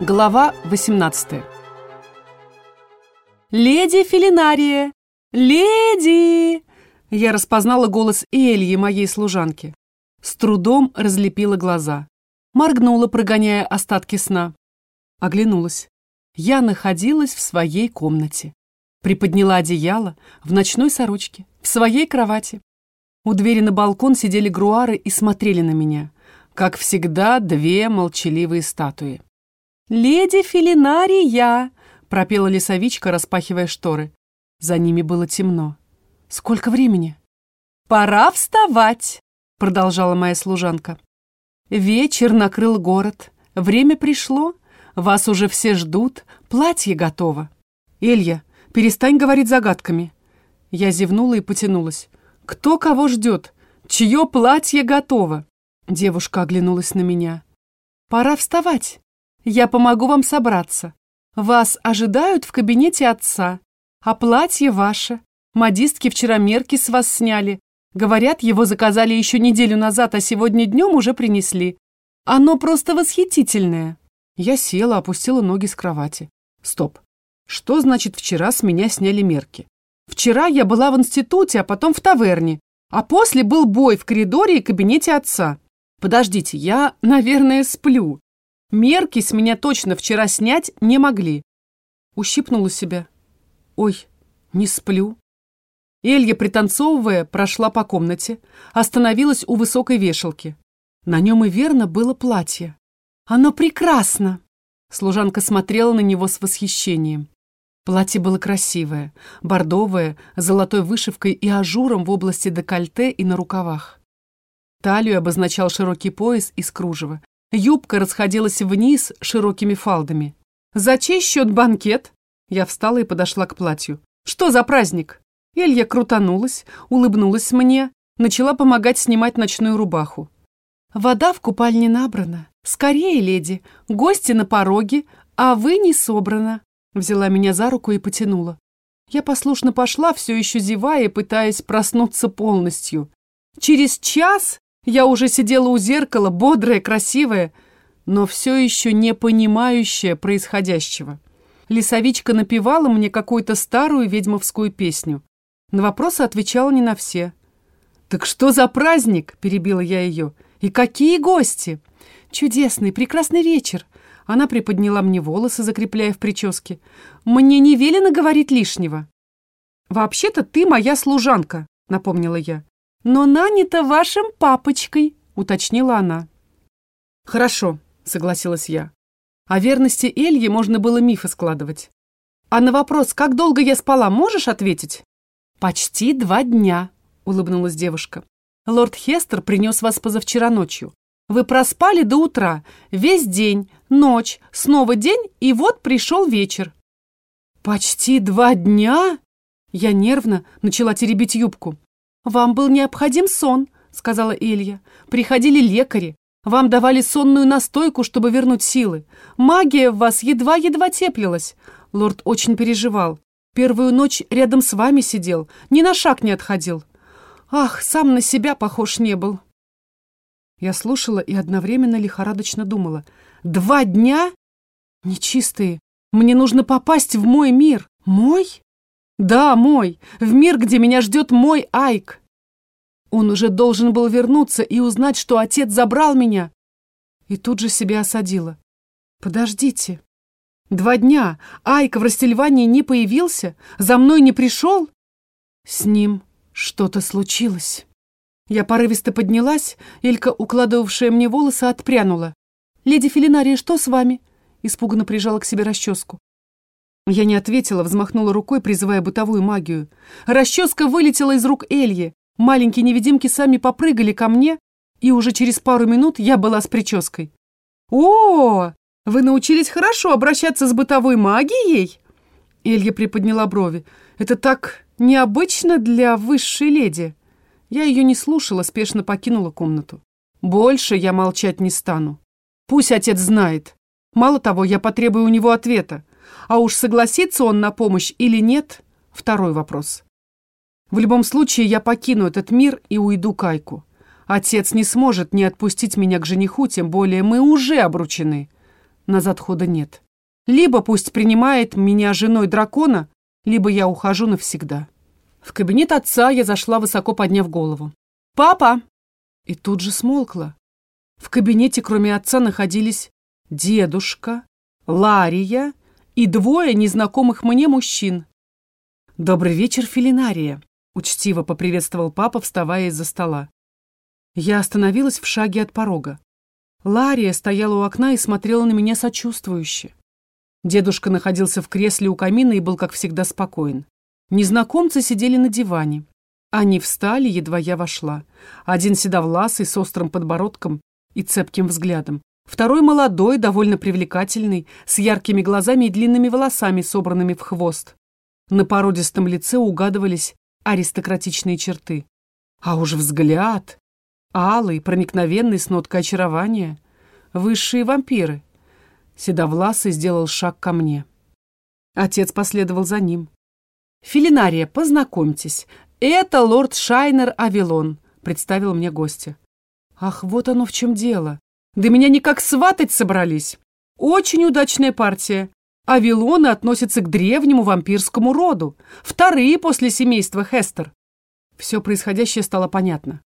Глава 18 «Леди Филинария! Леди!» Я распознала голос Эльи, моей служанки. С трудом разлепила глаза. Моргнула, прогоняя остатки сна. Оглянулась. Я находилась в своей комнате. Приподняла одеяло в ночной сорочке, в своей кровати. У двери на балкон сидели груары и смотрели на меня. Как всегда, две молчаливые статуи. «Леди Филинария!» — пропела лесовичка, распахивая шторы. За ними было темно. «Сколько времени?» «Пора вставать!» — продолжала моя служанка. «Вечер накрыл город. Время пришло. Вас уже все ждут. Платье готово. Элья, перестань говорить загадками». Я зевнула и потянулась. «Кто кого ждет? Чье платье готово?» Девушка оглянулась на меня. «Пора вставать. Я помогу вам собраться. Вас ожидают в кабинете отца. А платье ваше. Модистки вчера мерки с вас сняли. Говорят, его заказали еще неделю назад, а сегодня днем уже принесли. Оно просто восхитительное». Я села, опустила ноги с кровати. Стоп. Что значит вчера с меня сняли мерки? Вчера я была в институте, а потом в таверне. А после был бой в коридоре и кабинете отца. Подождите, я, наверное, сплю. Мерки с меня точно вчера снять не могли. Ущипнула себя. Ой, не сплю. Элья, пританцовывая, прошла по комнате, остановилась у высокой вешалки. На нем и верно было платье. Оно прекрасно! Служанка смотрела на него с восхищением. Платье было красивое, бордовое, с золотой вышивкой и ажуром в области декольте и на рукавах. Талию обозначал широкий пояс из кружева. Юбка расходилась вниз широкими фалдами. «За чей счет банкет?» Я встала и подошла к платью. «Что за праздник?» Элья крутанулась, улыбнулась мне, начала помогать снимать ночную рубаху. «Вода в купальне набрана. Скорее, леди, гости на пороге, а вы не собрана». Взяла меня за руку и потянула. Я послушно пошла, все еще зевая, пытаясь проснуться полностью. Через час я уже сидела у зеркала, бодрая, красивая, но все еще не понимающая происходящего. Лисовичка напевала мне какую-то старую ведьмовскую песню. На вопросы отвечала не на все. «Так что за праздник?» – перебила я ее. «И какие гости?» «Чудесный, прекрасный вечер!» Она приподняла мне волосы, закрепляя в прическе. «Мне не велено говорить лишнего». «Вообще-то ты моя служанка», — напомнила я но нанята вашим папочкой», — уточнила она. «Хорошо», — согласилась я. О верности Эльи можно было мифы складывать. «А на вопрос, как долго я спала, можешь ответить?» «Почти два дня», — улыбнулась девушка. «Лорд Хестер принес вас позавчера ночью. Вы проспали до утра, весь день, ночь, снова день, и вот пришел вечер». «Почти два дня?» Я нервно начала теребить юбку. «Вам был необходим сон», — сказала Илья. «Приходили лекари. Вам давали сонную настойку, чтобы вернуть силы. Магия в вас едва-едва теплилась. Лорд очень переживал. Первую ночь рядом с вами сидел, ни на шаг не отходил. Ах, сам на себя похож не был». Я слушала и одновременно лихорадочно думала. «Два дня? Нечистые. Мне нужно попасть в мой мир. Мой?» Да, мой, в мир, где меня ждет мой Айк. Он уже должен был вернуться и узнать, что отец забрал меня. И тут же себя осадила. Подождите. Два дня Айк в Растельвании не появился, за мной не пришел. С ним что-то случилось. Я порывисто поднялась, Илька, укладывавшая мне волосы, отпрянула. «Леди Филинария, что с вами?» Испуганно прижала к себе расческу. Я не ответила, взмахнула рукой, призывая бытовую магию. Расческа вылетела из рук Эльи. Маленькие невидимки сами попрыгали ко мне, и уже через пару минут я была с прической. «О, вы научились хорошо обращаться с бытовой магией?» Элья приподняла брови. «Это так необычно для высшей леди». Я ее не слушала, спешно покинула комнату. «Больше я молчать не стану. Пусть отец знает. Мало того, я потребую у него ответа. А уж согласится он на помощь или нет – второй вопрос. В любом случае я покину этот мир и уйду к Айку. Отец не сможет не отпустить меня к жениху, тем более мы уже обручены. назад хода нет. Либо пусть принимает меня женой дракона, либо я ухожу навсегда. В кабинет отца я зашла, высоко подняв голову. «Папа!» И тут же смолкла. В кабинете, кроме отца, находились дедушка, Лария и двое незнакомых мне мужчин. «Добрый вечер, Филинария!» — учтиво поприветствовал папа, вставая из-за стола. Я остановилась в шаге от порога. Лария стояла у окна и смотрела на меня сочувствующе. Дедушка находился в кресле у камина и был, как всегда, спокоен. Незнакомцы сидели на диване. Они встали, едва я вошла. Один седовласый, с острым подбородком и цепким взглядом. Второй молодой, довольно привлекательный, с яркими глазами и длинными волосами, собранными в хвост. На породистом лице угадывались аристократичные черты. А уж взгляд, алый, проникновенный, с ноткой очарования. Высшие вампиры. Седовласый сделал шаг ко мне. Отец последовал за ним. «Филинария, познакомьтесь, это лорд Шайнер Авилон», — представил мне гостя. «Ах, вот оно в чем дело. Да меня никак сватать собрались. Очень удачная партия. Авилоны относятся к древнему вампирскому роду, вторые после семейства Хестер. Все происходящее стало понятно.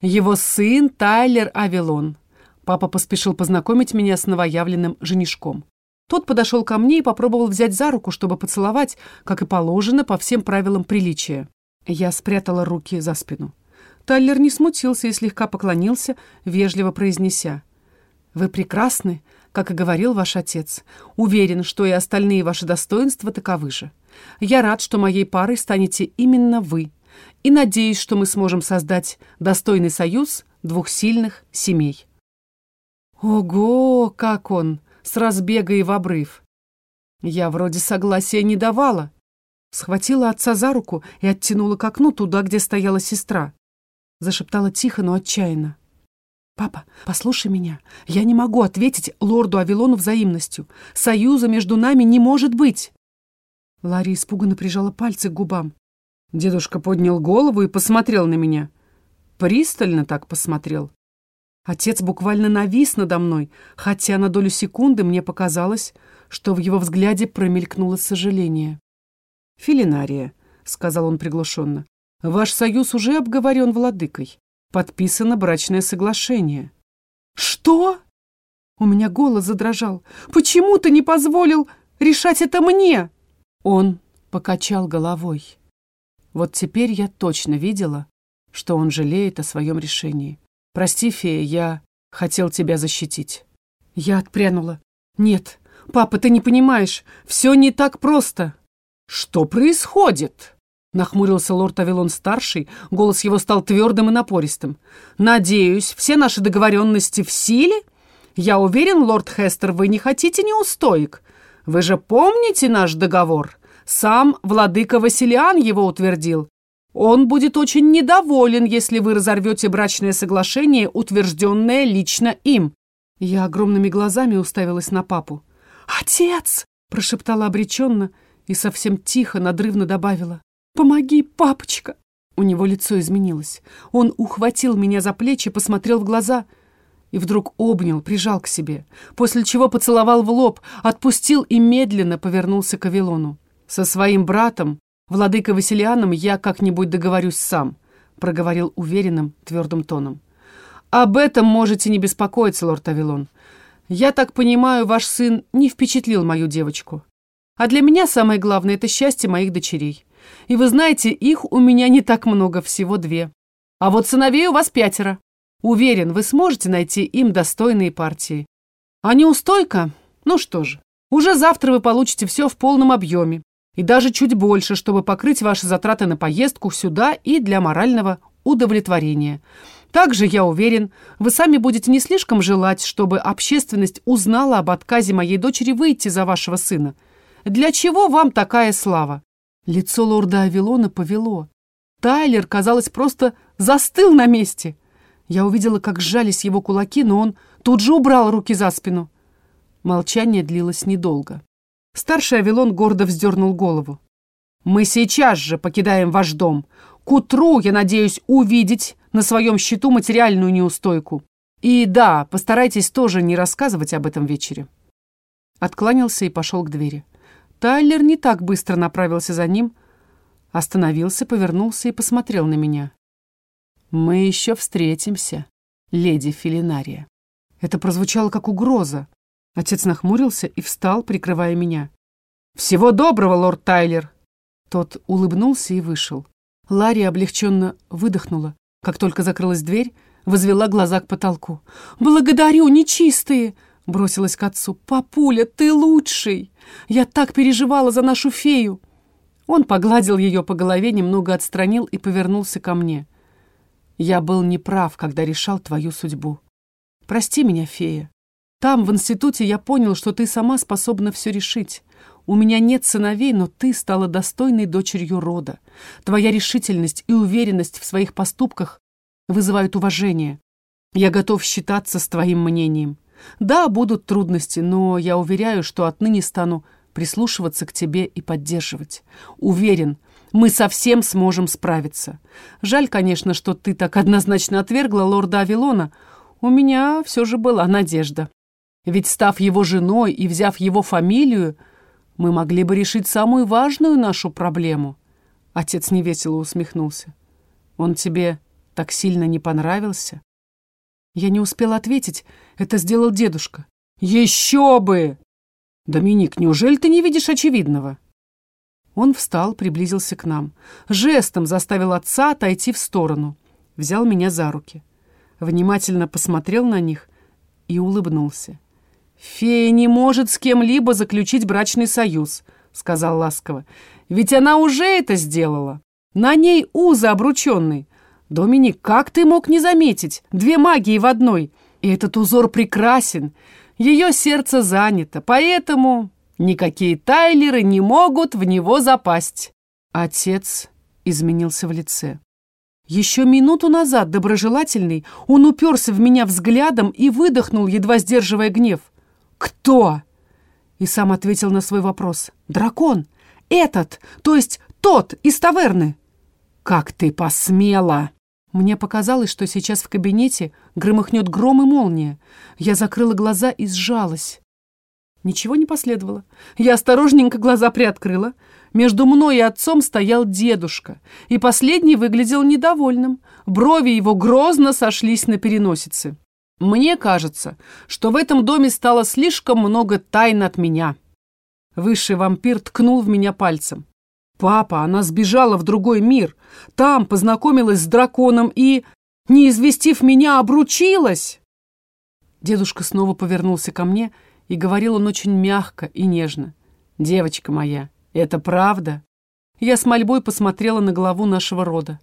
Его сын Тайлер Авилон. Папа поспешил познакомить меня с новоявленным женишком. Тот подошел ко мне и попробовал взять за руку, чтобы поцеловать, как и положено по всем правилам приличия. Я спрятала руки за спину. Тайлер не смутился и слегка поклонился, вежливо произнеся. «Вы прекрасны, как и говорил ваш отец. Уверен, что и остальные ваши достоинства таковы же. Я рад, что моей парой станете именно вы, и надеюсь, что мы сможем создать достойный союз двух сильных семей». Ого, как он! С разбега и в обрыв. Я вроде согласия не давала. Схватила отца за руку и оттянула к окну туда, где стояла сестра. Зашептала тихо, но отчаянно. «Папа, послушай меня. Я не могу ответить лорду Авилону взаимностью. Союза между нами не может быть!» Ларри испуганно прижала пальцы к губам. Дедушка поднял голову и посмотрел на меня. Пристально так посмотрел. Отец буквально навис надо мной, хотя на долю секунды мне показалось, что в его взгляде промелькнуло сожаление. «Филинария», — сказал он приглушенно, — «ваш союз уже обговорен владыкой. Подписано брачное соглашение». «Что?» У меня голос задрожал. «Почему ты не позволил решать это мне?» Он покачал головой. Вот теперь я точно видела, что он жалеет о своем решении. «Прости, фея, я хотел тебя защитить». Я отпрянула. «Нет, папа, ты не понимаешь, все не так просто». «Что происходит?» Нахмурился лорд Авилон-старший, голос его стал твердым и напористым. «Надеюсь, все наши договоренности в силе? Я уверен, лорд Хестер, вы не хотите неустоек. Вы же помните наш договор? Сам владыка Василиан его утвердил. Он будет очень недоволен, если вы разорвете брачное соглашение, утвержденное лично им». Я огромными глазами уставилась на папу. «Отец!» — прошептала обреченно и совсем тихо, надрывно добавила. «Помоги, папочка!» У него лицо изменилось. Он ухватил меня за плечи, посмотрел в глаза и вдруг обнял, прижал к себе, после чего поцеловал в лоб, отпустил и медленно повернулся к Авилону. Со своим братом «Владыка Василианом я как-нибудь договорюсь сам», — проговорил уверенным, твердым тоном. «Об этом можете не беспокоиться, лорд Авилон. Я так понимаю, ваш сын не впечатлил мою девочку. А для меня самое главное — это счастье моих дочерей. И вы знаете, их у меня не так много, всего две. А вот сыновей у вас пятеро. Уверен, вы сможете найти им достойные партии. А неустойка? Ну что же, уже завтра вы получите все в полном объеме и даже чуть больше, чтобы покрыть ваши затраты на поездку сюда и для морального удовлетворения. Также, я уверен, вы сами будете не слишком желать, чтобы общественность узнала об отказе моей дочери выйти за вашего сына. Для чего вам такая слава?» Лицо лорда Авилона повело. Тайлер, казалось, просто застыл на месте. Я увидела, как сжались его кулаки, но он тут же убрал руки за спину. Молчание длилось недолго. Старший Авилон гордо вздернул голову. «Мы сейчас же покидаем ваш дом. К утру, я надеюсь, увидеть на своем счету материальную неустойку. И да, постарайтесь тоже не рассказывать об этом вечере». откланялся и пошел к двери. Тайлер не так быстро направился за ним, остановился, повернулся и посмотрел на меня. «Мы еще встретимся, леди Филинария». Это прозвучало как угроза. Отец нахмурился и встал, прикрывая меня. «Всего доброго, лорд Тайлер!» Тот улыбнулся и вышел. Ларри облегченно выдохнула. Как только закрылась дверь, возвела глаза к потолку. «Благодарю, нечистые!» Бросилась к отцу. «Папуля, ты лучший! Я так переживала за нашу фею!» Он погладил ее по голове, немного отстранил и повернулся ко мне. «Я был неправ, когда решал твою судьбу. Прости меня, фея. Там, в институте, я понял, что ты сама способна все решить. У меня нет сыновей, но ты стала достойной дочерью рода. Твоя решительность и уверенность в своих поступках вызывают уважение. Я готов считаться с твоим мнением. Да, будут трудности, но я уверяю, что отныне стану прислушиваться к тебе и поддерживать. Уверен, мы совсем сможем справиться. Жаль, конечно, что ты так однозначно отвергла лорда Авилона. У меня все же была надежда. Ведь став его женой и взяв его фамилию, мы могли бы решить самую важную нашу проблему. Отец невесело усмехнулся. Он тебе так сильно не понравился? Я не успела ответить. Это сделал дедушка. Еще бы! Доминик, неужели ты не видишь очевидного? Он встал, приблизился к нам. Жестом заставил отца отойти в сторону. Взял меня за руки. Внимательно посмотрел на них и улыбнулся. «Фея не может с кем-либо заключить брачный союз», — сказал ласково. «Ведь она уже это сделала. На ней узы обрученный. Доминик, как ты мог не заметить? Две магии в одной. И этот узор прекрасен. Ее сердце занято, поэтому никакие тайлеры не могут в него запасть». Отец изменился в лице. Еще минуту назад, доброжелательный, он уперся в меня взглядом и выдохнул, едва сдерживая гнев. «Кто?» И сам ответил на свой вопрос. «Дракон! Этот, то есть тот из таверны!» «Как ты посмела!» Мне показалось, что сейчас в кабинете громыхнет гром и молния. Я закрыла глаза и сжалась. Ничего не последовало. Я осторожненько глаза приоткрыла. Между мной и отцом стоял дедушка, и последний выглядел недовольным. Брови его грозно сошлись на переносице. Мне кажется, что в этом доме стало слишком много тайн от меня. Высший вампир ткнул в меня пальцем. Папа, она сбежала в другой мир. Там познакомилась с драконом и, не известив меня, обручилась. Дедушка снова повернулся ко мне, и говорил он очень мягко и нежно. «Девочка моя, это правда?» Я с мольбой посмотрела на главу нашего рода.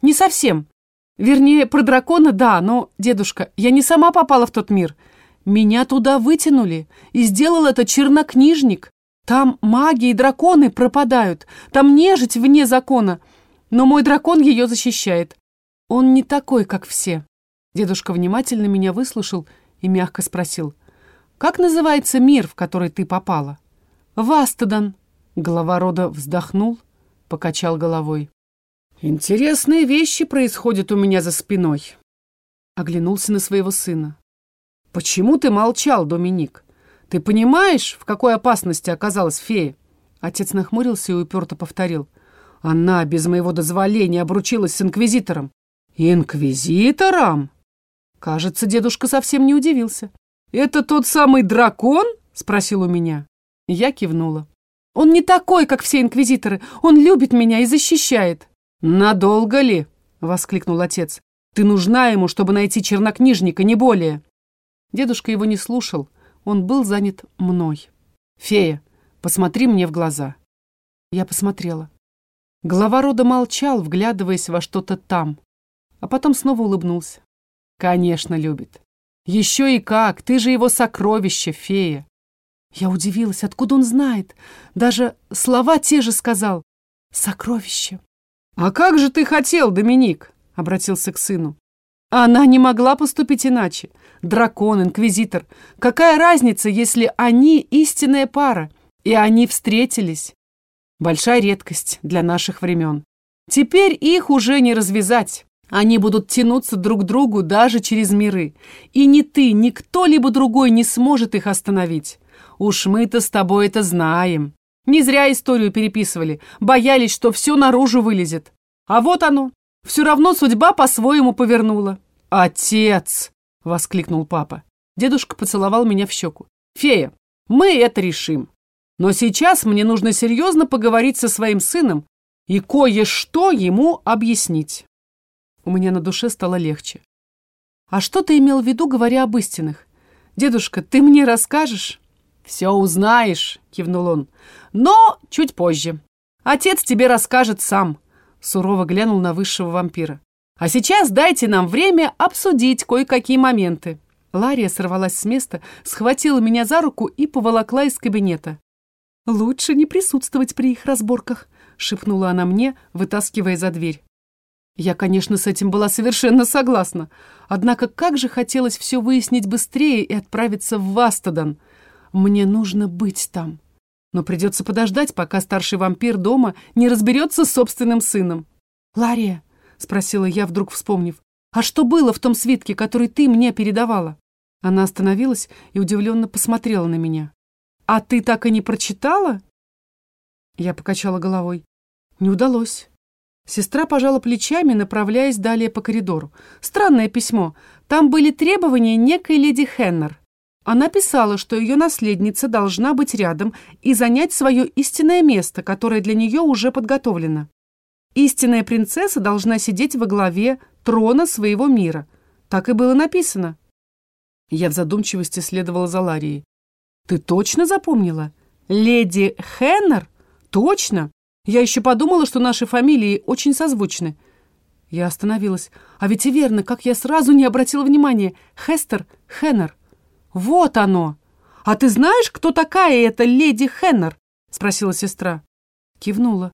«Не совсем. Вернее, про дракона, да, но, дедушка, я не сама попала в тот мир. Меня туда вытянули, и сделал это чернокнижник. Там маги и драконы пропадают, там нежить вне закона, но мой дракон ее защищает. Он не такой, как все. Дедушка внимательно меня выслушал и мягко спросил, «Как называется мир, в который ты попала?» «Вастадан». Глава рода вздохнул, покачал головой. «Интересные вещи происходят у меня за спиной», — оглянулся на своего сына. «Почему ты молчал, Доминик? Ты понимаешь, в какой опасности оказалась фея?» Отец нахмурился и уперто повторил. «Она без моего дозволения обручилась с инквизитором». «Инквизитором?» Кажется, дедушка совсем не удивился. «Это тот самый дракон?» — спросил у меня. Я кивнула. «Он не такой, как все инквизиторы. Он любит меня и защищает». «Надолго ли?» — воскликнул отец. «Ты нужна ему, чтобы найти чернокнижника, не более». Дедушка его не слушал, он был занят мной. «Фея, посмотри мне в глаза». Я посмотрела. Глава рода молчал, вглядываясь во что-то там, а потом снова улыбнулся. «Конечно, любит. Еще и как, ты же его сокровище, фея». Я удивилась, откуда он знает. Даже слова те же сказал. «Сокровище». «А как же ты хотел, Доминик?» — обратился к сыну. Она не могла поступить иначе. Дракон, инквизитор. Какая разница, если они истинная пара, и они встретились? Большая редкость для наших времен. Теперь их уже не развязать. Они будут тянуться друг к другу даже через миры. И ни ты, ни кто-либо другой не сможет их остановить. Уж мы-то с тобой это знаем. Не зря историю переписывали, боялись, что все наружу вылезет. А вот оно, все равно судьба по-своему повернула. «Отец!» — воскликнул папа. Дедушка поцеловал меня в щеку. «Фея, мы это решим. Но сейчас мне нужно серьезно поговорить со своим сыном и кое-что ему объяснить». У меня на душе стало легче. «А что ты имел в виду, говоря об истинах? Дедушка, ты мне расскажешь?» «Все узнаешь», — кивнул он. «Но чуть позже. Отец тебе расскажет сам», — сурово глянул на высшего вампира. «А сейчас дайте нам время обсудить кое-какие моменты». Лария сорвалась с места, схватила меня за руку и поволокла из кабинета. «Лучше не присутствовать при их разборках», — шепнула она мне, вытаскивая за дверь. Я, конечно, с этим была совершенно согласна. Однако как же хотелось все выяснить быстрее и отправиться в Вастадан. Мне нужно быть там. Но придется подождать, пока старший вампир дома не разберется с собственным сыном. «Лария», — спросила я, вдруг вспомнив, «а что было в том свитке, который ты мне передавала?» Она остановилась и удивленно посмотрела на меня. «А ты так и не прочитала?» Я покачала головой. «Не удалось». Сестра пожала плечами, направляясь далее по коридору. Странное письмо. Там были требования некой леди Хеннер. Она писала, что ее наследница должна быть рядом и занять свое истинное место, которое для нее уже подготовлено. Истинная принцесса должна сидеть во главе трона своего мира. Так и было написано. Я в задумчивости следовала за Ларией. «Ты точно запомнила? Леди Хеннер? Точно? Я еще подумала, что наши фамилии очень созвучны. Я остановилась. А ведь и верно, как я сразу не обратила внимания. Хестер Хеннер. Вот оно. А ты знаешь, кто такая эта леди Хеннер? Спросила сестра. Кивнула.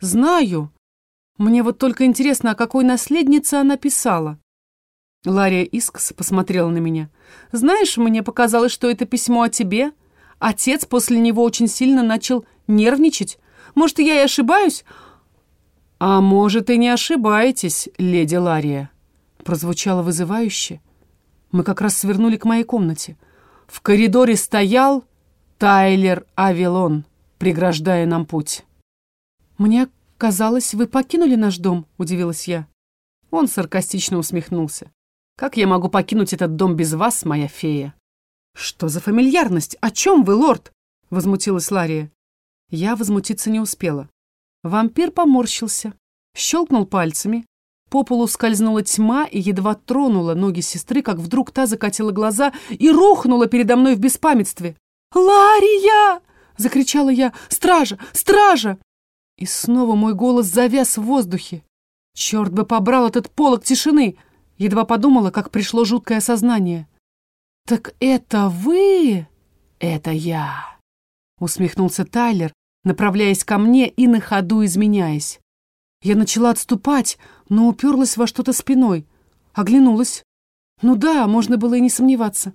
Знаю. Мне вот только интересно, о какой наследнице она писала. Лария искоса посмотрела на меня. «Знаешь, мне показалось, что это письмо о тебе. Отец после него очень сильно начал нервничать. Может, я и ошибаюсь?» «А может, и не ошибаетесь, леди Лария», — прозвучало вызывающе. Мы как раз свернули к моей комнате. В коридоре стоял Тайлер Авилон, преграждая нам путь. «Мне казалось, вы покинули наш дом», — удивилась я. Он саркастично усмехнулся. «Как я могу покинуть этот дом без вас, моя фея?» «Что за фамильярность? О чем вы, лорд?» — возмутилась Лария. Я возмутиться не успела. Вампир поморщился, щелкнул пальцами, по полу скользнула тьма и едва тронула ноги сестры, как вдруг та закатила глаза и рухнула передо мной в беспамятстве. «Лария!» — закричала я. «Стража! Стража!» И снова мой голос завяз в воздухе. Черт бы побрал этот полог тишины! Едва подумала, как пришло жуткое осознание. «Так это вы?» «Это я!» — усмехнулся Тайлер, направляясь ко мне и на ходу изменяясь. Я начала отступать, но уперлась во что-то спиной. Оглянулась. Ну да, можно было и не сомневаться.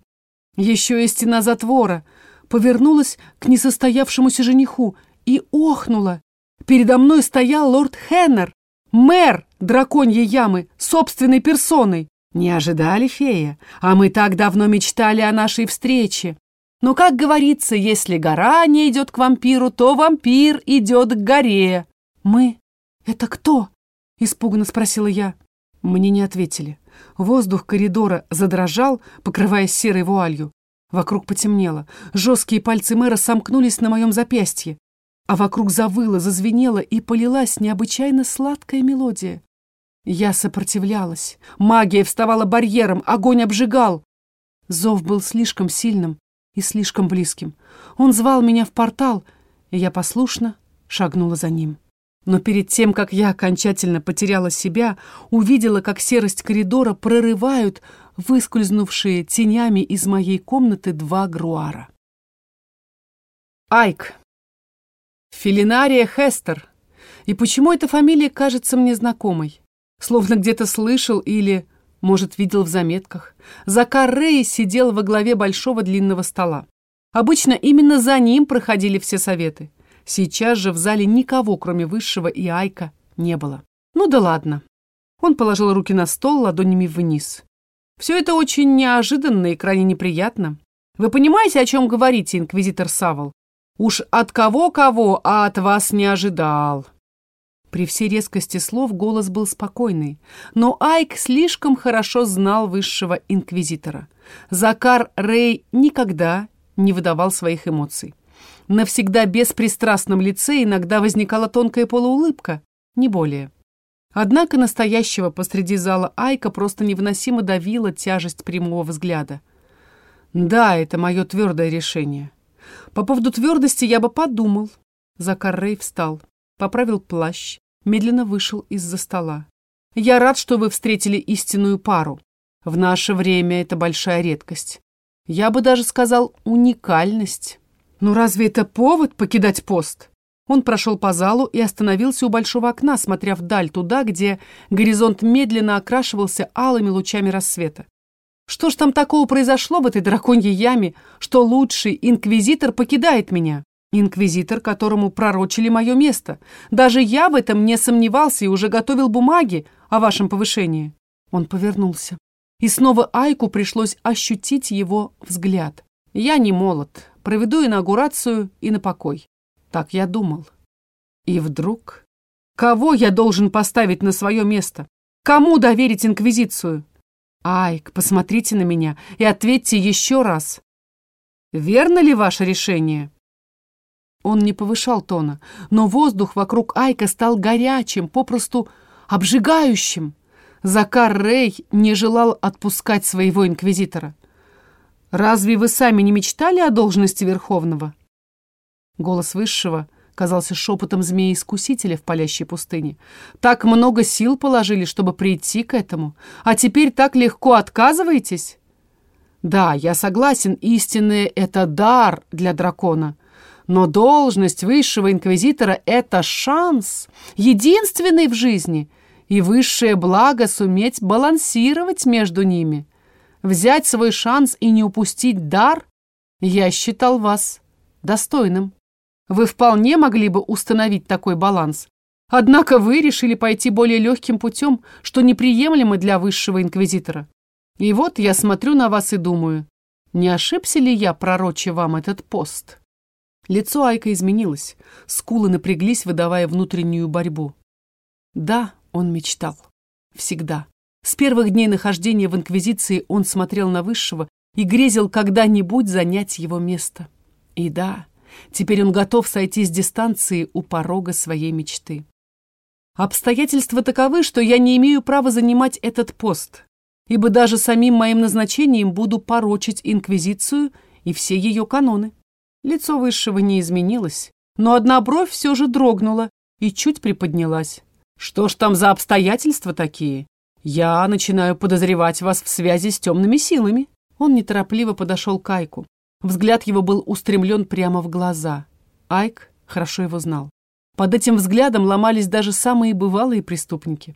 Еще и стена затвора. Повернулась к несостоявшемуся жениху и охнула. Передо мной стоял лорд Хеннер, мэр драконьей ямы, собственной персоной. Не ожидали, фея? А мы так давно мечтали о нашей встрече. Но, как говорится, если гора не идет к вампиру, то вампир идет к горе. Мы? Это кто? Испуганно спросила я. Мне не ответили. Воздух коридора задрожал, покрываясь серой вуалью. Вокруг потемнело. Жесткие пальцы мэра сомкнулись на моем запястье. А вокруг завыло, зазвенело и полилась необычайно сладкая мелодия. Я сопротивлялась. Магия вставала барьером, огонь обжигал. Зов был слишком сильным, и слишком близким. Он звал меня в портал, и я послушно шагнула за ним. Но перед тем, как я окончательно потеряла себя, увидела, как серость коридора прорывают выскользнувшие тенями из моей комнаты два груара. Айк. Филинария Хестер. И почему эта фамилия кажется мне знакомой? Словно где-то слышал или может, видел в заметках. Закар Рэй сидел во главе большого длинного стола. Обычно именно за ним проходили все советы. Сейчас же в зале никого, кроме Высшего и Айка, не было. Ну да ладно. Он положил руки на стол ладонями вниз. Все это очень неожиданно и крайне неприятно. Вы понимаете, о чем говорите, инквизитор Савол? Уж от кого-кого, а от вас не ожидал. При всей резкости слов голос был спокойный, но Айк слишком хорошо знал высшего инквизитора. Закар Рей никогда не выдавал своих эмоций. На всегда беспристрастном лице иногда возникала тонкая полуулыбка, не более. Однако настоящего посреди зала Айка просто невыносимо давила тяжесть прямого взгляда. «Да, это мое твердое решение. По поводу твердости я бы подумал». Закар Рей встал, поправил плащ, медленно вышел из-за стола. «Я рад, что вы встретили истинную пару. В наше время это большая редкость. Я бы даже сказал уникальность. Но разве это повод покидать пост?» Он прошел по залу и остановился у большого окна, смотря вдаль туда, где горизонт медленно окрашивался алыми лучами рассвета. Что ж там такого произошло в этой драконьей яме, что лучший инквизитор покидает меня? Инквизитор, которому пророчили мое место. Даже я в этом не сомневался и уже готовил бумаги о вашем повышении. Он повернулся. И снова Айку пришлось ощутить его взгляд. Я не молод. Проведу инаугурацию и на покой. Так я думал. И вдруг... Кого я должен поставить на свое место? Кому доверить инквизицию? Айк, посмотрите на меня и ответьте еще раз. Верно ли ваше решение? Он не повышал тона, но воздух вокруг Айка стал горячим, попросту обжигающим. Закар Рей не желал отпускать своего инквизитора. «Разве вы сами не мечтали о должности Верховного?» Голос Высшего казался шепотом змеи-искусителя в палящей пустыне. «Так много сил положили, чтобы прийти к этому, а теперь так легко отказываетесь?» «Да, я согласен, истинное — это дар для дракона», но должность высшего инквизитора — это шанс, единственный в жизни, и высшее благо суметь балансировать между ними. Взять свой шанс и не упустить дар я считал вас достойным. Вы вполне могли бы установить такой баланс. Однако вы решили пойти более легким путем, что неприемлемо для высшего инквизитора. И вот я смотрю на вас и думаю, не ошибся ли я, пророче вам этот пост?» Лицо Айка изменилось, скулы напряглись, выдавая внутреннюю борьбу. Да, он мечтал. Всегда. С первых дней нахождения в Инквизиции он смотрел на Высшего и грезил когда-нибудь занять его место. И да, теперь он готов сойти с дистанции у порога своей мечты. Обстоятельства таковы, что я не имею права занимать этот пост, ибо даже самим моим назначением буду порочить Инквизицию и все ее каноны. Лицо Высшего не изменилось, но одна бровь все же дрогнула и чуть приподнялась. «Что ж там за обстоятельства такие? Я начинаю подозревать вас в связи с темными силами». Он неторопливо подошел к Айку. Взгляд его был устремлен прямо в глаза. Айк хорошо его знал. Под этим взглядом ломались даже самые бывалые преступники.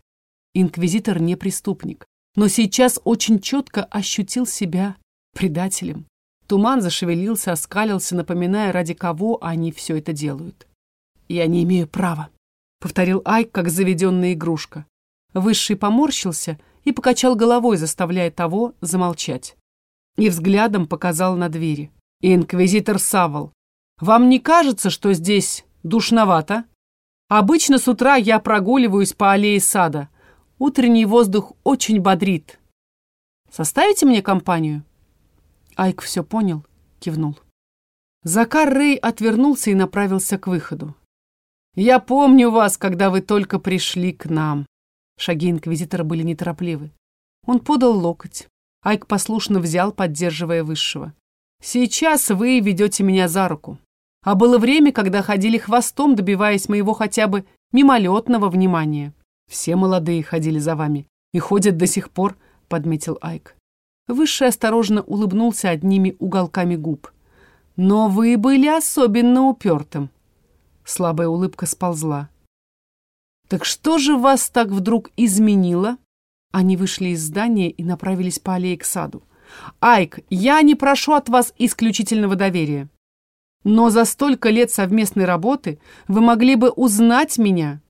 Инквизитор не преступник, но сейчас очень четко ощутил себя предателем. Туман зашевелился, оскалился, напоминая, ради кого они все это делают. «Я не имею права», — повторил Айк, как заведенная игрушка. Высший поморщился и покачал головой, заставляя того замолчать. И взглядом показал на двери. «Инквизитор Савол, вам не кажется, что здесь душновато? Обычно с утра я прогуливаюсь по аллее сада. Утренний воздух очень бодрит. Составите мне компанию?» Айк все понял, кивнул. Закар Рэй отвернулся и направился к выходу. «Я помню вас, когда вы только пришли к нам». Шаги инквизитора были неторопливы. Он подал локоть. Айк послушно взял, поддерживая высшего. «Сейчас вы ведете меня за руку. А было время, когда ходили хвостом, добиваясь моего хотя бы мимолетного внимания. Все молодые ходили за вами и ходят до сих пор», — подметил Айк. Высший осторожно улыбнулся одними уголками губ. «Но вы были особенно упертым». Слабая улыбка сползла. «Так что же вас так вдруг изменило?» Они вышли из здания и направились по аллее к саду. «Айк, я не прошу от вас исключительного доверия. Но за столько лет совместной работы вы могли бы узнать меня.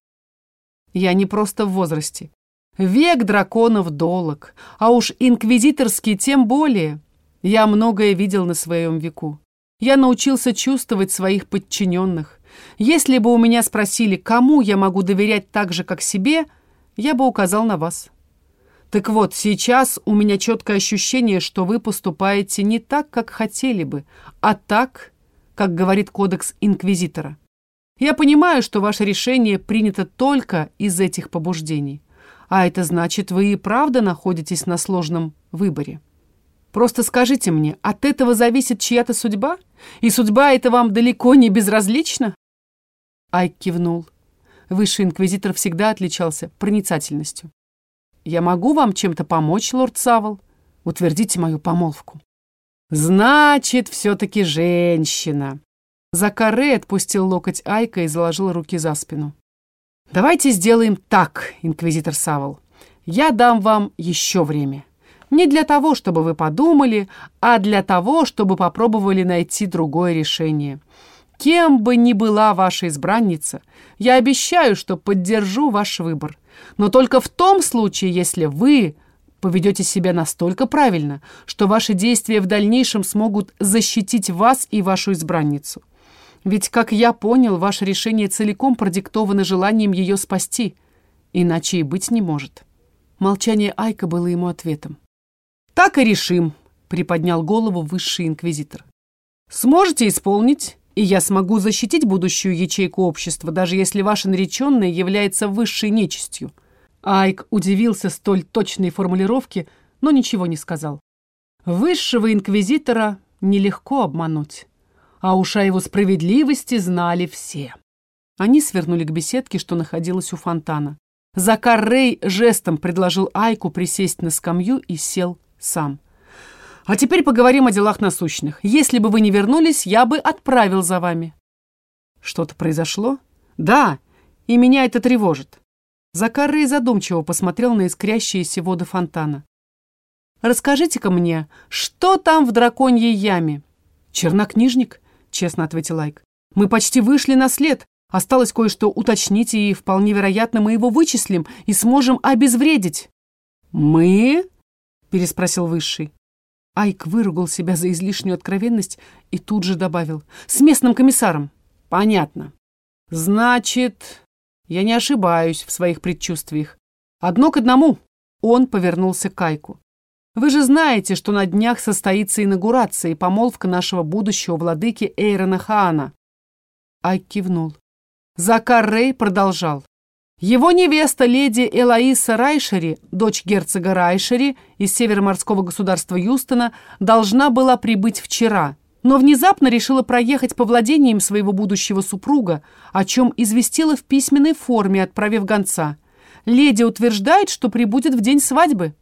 Я не просто в возрасте. Век драконов долог, а уж инквизиторский тем более. Я многое видел на своем веку. Я научился чувствовать своих подчиненных. Если бы у меня спросили, кому я могу доверять так же, как себе, я бы указал на вас. Так вот, сейчас у меня четкое ощущение, что вы поступаете не так, как хотели бы, а так, как говорит кодекс инквизитора. Я понимаю, что ваше решение принято только из этих побуждений. А это значит, вы и правда находитесь на сложном выборе. Просто скажите мне, от этого зависит чья-то судьба? И судьба эта вам далеко не безразлична?» Айк кивнул. Высший инквизитор всегда отличался проницательностью. «Я могу вам чем-то помочь, лорд Савол? Утвердите мою помолвку». «Значит, все-таки женщина». Закаре отпустил локоть Айка и заложил руки за спину. «Давайте сделаем так, инквизитор Савол. Я дам вам еще время. Не для того, чтобы вы подумали, а для того, чтобы попробовали найти другое решение. Кем бы ни была ваша избранница, я обещаю, что поддержу ваш выбор. Но только в том случае, если вы поведете себя настолько правильно, что ваши действия в дальнейшем смогут защитить вас и вашу избранницу. Ведь, как я понял, ваше решение целиком продиктовано желанием ее спасти. Иначе и быть не может. Молчание Айка было ему ответом. «Так и решим», — приподнял голову высший инквизитор. «Сможете исполнить, и я смогу защитить будущую ячейку общества, даже если ваша нареченная является высшей нечистью». Айк удивился столь точной формулировке, но ничего не сказал. Высшего инквизитора нелегко обмануть, а уж о его справедливости знали все. Они свернули к беседке, что находилась у фонтана. Закар Рей жестом предложил Айку присесть на скамью и сел сам. А теперь поговорим о делах насущных. Если бы вы не вернулись, я бы отправил за вами. Что-то произошло? Да, и меня это тревожит. Закаррей задумчиво посмотрел на искрящиеся воды фонтана. «Расскажите-ка мне, что там в драконьей яме?» «Чернокнижник», — честно ответил Айк. «Мы почти вышли на след. Осталось кое-что уточнить, и вполне вероятно, мы его вычислим и сможем обезвредить». «Мы?» — переспросил Высший. Айк выругал себя за излишнюю откровенность и тут же добавил. «С местным комиссаром». «Понятно. Значит, я не ошибаюсь в своих предчувствиях. Одно к одному». Он повернулся к Айку. «Вы же знаете, что на днях состоится инаугурация и помолвка нашего будущего владыки Эйрона Хаана». Айк кивнул. Закар Рей продолжал. Его невеста, леди Элаиса Райшери, дочь герцога Райшери из североморского государства Юстона, должна была прибыть вчера, но внезапно решила проехать по владениям своего будущего супруга, о чем известила в письменной форме, отправив гонца. Леди утверждает, что прибудет в день свадьбы.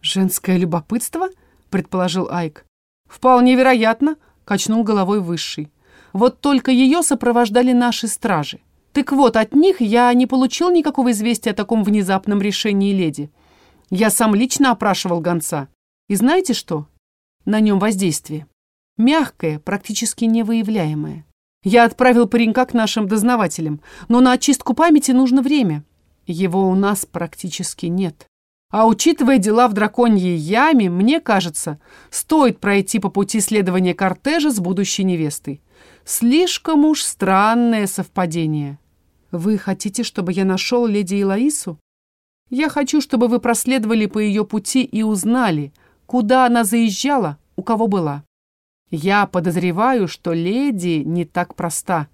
«Женское любопытство?» — предположил Айк. «Вполне вероятно», — качнул головой Высший. «Вот только ее сопровождали наши стражи. Так вот, от них я не получил никакого известия о таком внезапном решении леди. Я сам лично опрашивал гонца. И знаете что? На нем воздействие. Мягкое, практически невыявляемое. Я отправил паренька к нашим дознавателям, но на очистку памяти нужно время. Его у нас практически нет. А учитывая дела в драконьей яме, мне кажется, стоит пройти по пути следования кортежа с будущей невестой. Слишком уж странное совпадение. Вы хотите, чтобы я нашел леди Илаису? Я хочу, чтобы вы проследовали по ее пути и узнали, куда она заезжала, у кого была. Я подозреваю, что леди не так проста.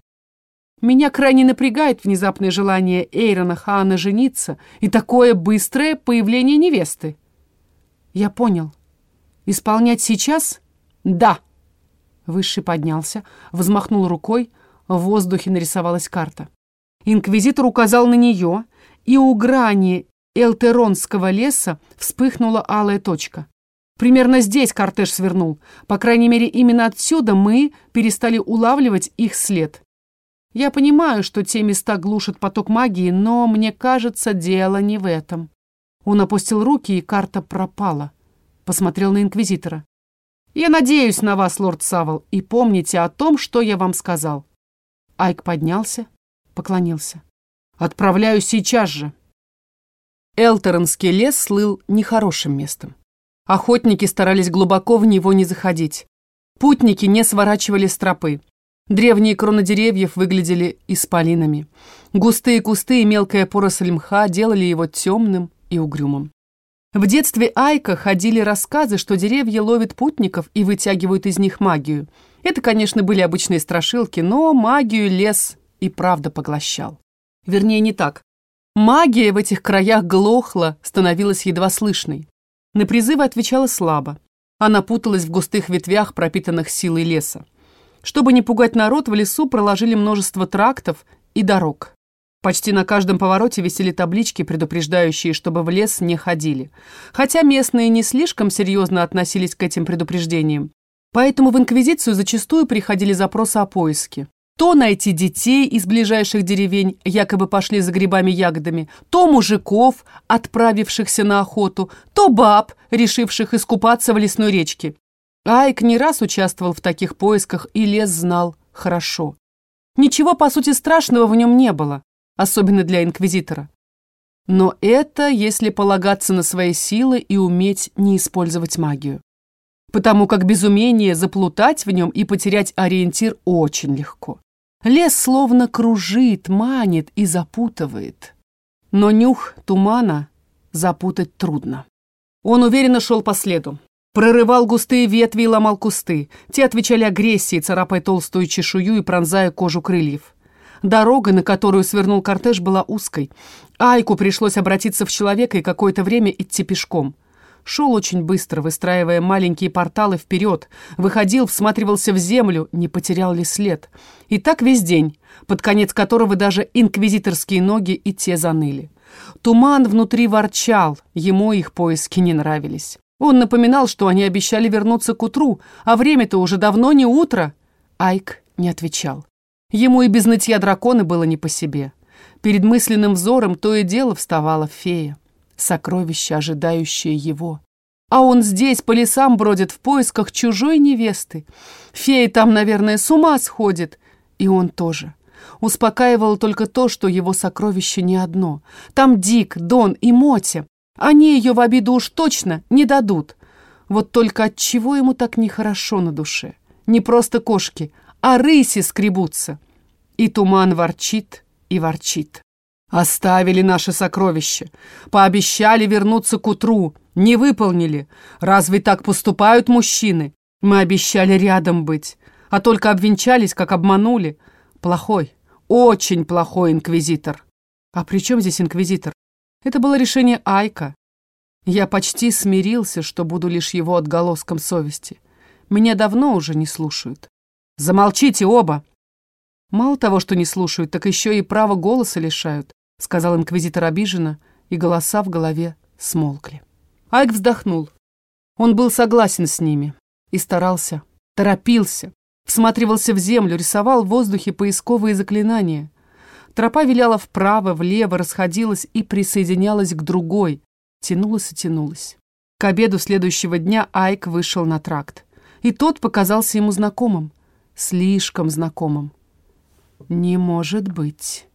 Меня крайне напрягает внезапное желание Эйрона Хаана жениться и такое быстрое появление невесты. Я понял. Исполнять сейчас? Да. Высший поднялся, взмахнул рукой, в воздухе нарисовалась карта. Инквизитор указал на нее, и у грани Элтеронского леса вспыхнула алая точка. Примерно здесь кортеж свернул. По крайней мере, именно отсюда мы перестали улавливать их след. Я понимаю, что те места глушат поток магии, но мне кажется, дело не в этом. Он опустил руки, и карта пропала. Посмотрел на Инквизитора. «Я надеюсь на вас, лорд Савол, и помните о том, что я вам сказал». Айк поднялся, поклонился. «Отправляюсь сейчас же». Элтеронский лес слыл нехорошим местом. Охотники старались глубоко в него не заходить. Путники не сворачивали с тропы. Древние кроны деревьев выглядели исполинами. Густые кусты и мелкая поросль мха делали его темным и угрюмым. В детстве Айка ходили рассказы, что деревья ловят путников и вытягивают из них магию. Это, конечно, были обычные страшилки, но магию лес и правда поглощал. Вернее, не так. Магия в этих краях глохла, становилась едва слышной. На призывы отвечала слабо. Она путалась в густых ветвях, пропитанных силой леса. Чтобы не пугать народ, в лесу проложили множество трактов и дорог. Почти на каждом повороте висели таблички, предупреждающие, чтобы в лес не ходили. Хотя местные не слишком серьезно относились к этим предупреждениям. Поэтому в Инквизицию зачастую приходили запросы о поиске. То найти детей из ближайших деревень, якобы пошли за грибами-ягодами, то мужиков, отправившихся на охоту, то баб, решивших искупаться в лесной речке. Айк не раз участвовал в таких поисках и лес знал хорошо. Ничего, по сути, страшного в нем не было особенно для инквизитора. Но это если полагаться на свои силы и уметь не использовать магию. Потому как без умения заплутать в нем и потерять ориентир очень легко. Лес словно кружит, манит и запутывает. Но нюх тумана запутать трудно. Он уверенно шел по следу. Прорывал густые ветви и ломал кусты. Те отвечали агрессии, царапая толстую чешую и пронзая кожу крыльев. Дорога, на которую свернул кортеж, была узкой. Айку пришлось обратиться в человека и какое-то время идти пешком. Шел очень быстро, выстраивая маленькие порталы вперед, выходил, всматривался в землю, не потерял ли след. И так весь день, под конец которого даже инквизиторские ноги и те заныли. Туман внутри ворчал, ему их поиски не нравились. Он напоминал, что они обещали вернуться к утру, а время-то уже давно не утро. Айк не отвечал. Ему и без нытья дракона было не по себе. Перед мысленным взором то и дело вставала фея, сокровище, ожидающее его. А он здесь по лесам бродит в поисках чужой невесты. Фея там, наверное, с ума сходит. И он тоже. Успокаивало только то, что его сокровище не одно. Там Дик, Дон и Мотя. Они ее в обиду уж точно не дадут. Вот только от чего ему так нехорошо на душе? Не просто кошки, а рыси скребутся. И туман ворчит и ворчит. Оставили наше сокровище, пообещали вернуться к утру, не выполнили. Разве так поступают мужчины? Мы обещали рядом быть, а только обвенчались, как обманули. Плохой, очень плохой инквизитор. А при чем здесь инквизитор? Это было решение Айка. Я почти смирился, что буду лишь его отголоском совести. Меня давно уже не слушают. «Замолчите оба!» «Мало того, что не слушают, так еще и право голоса лишают», сказал инквизитор обиженно, и голоса в голове смолкли. Айк вздохнул. Он был согласен с ними и старался, торопился, всматривался в землю, рисовал в воздухе поисковые заклинания. Тропа виляла вправо, влево, расходилась и присоединялась к другой, тянулась и тянулась. К обеду следующего дня Айк вышел на тракт, и тот показался ему знакомым слишком знакомым. «Не может быть».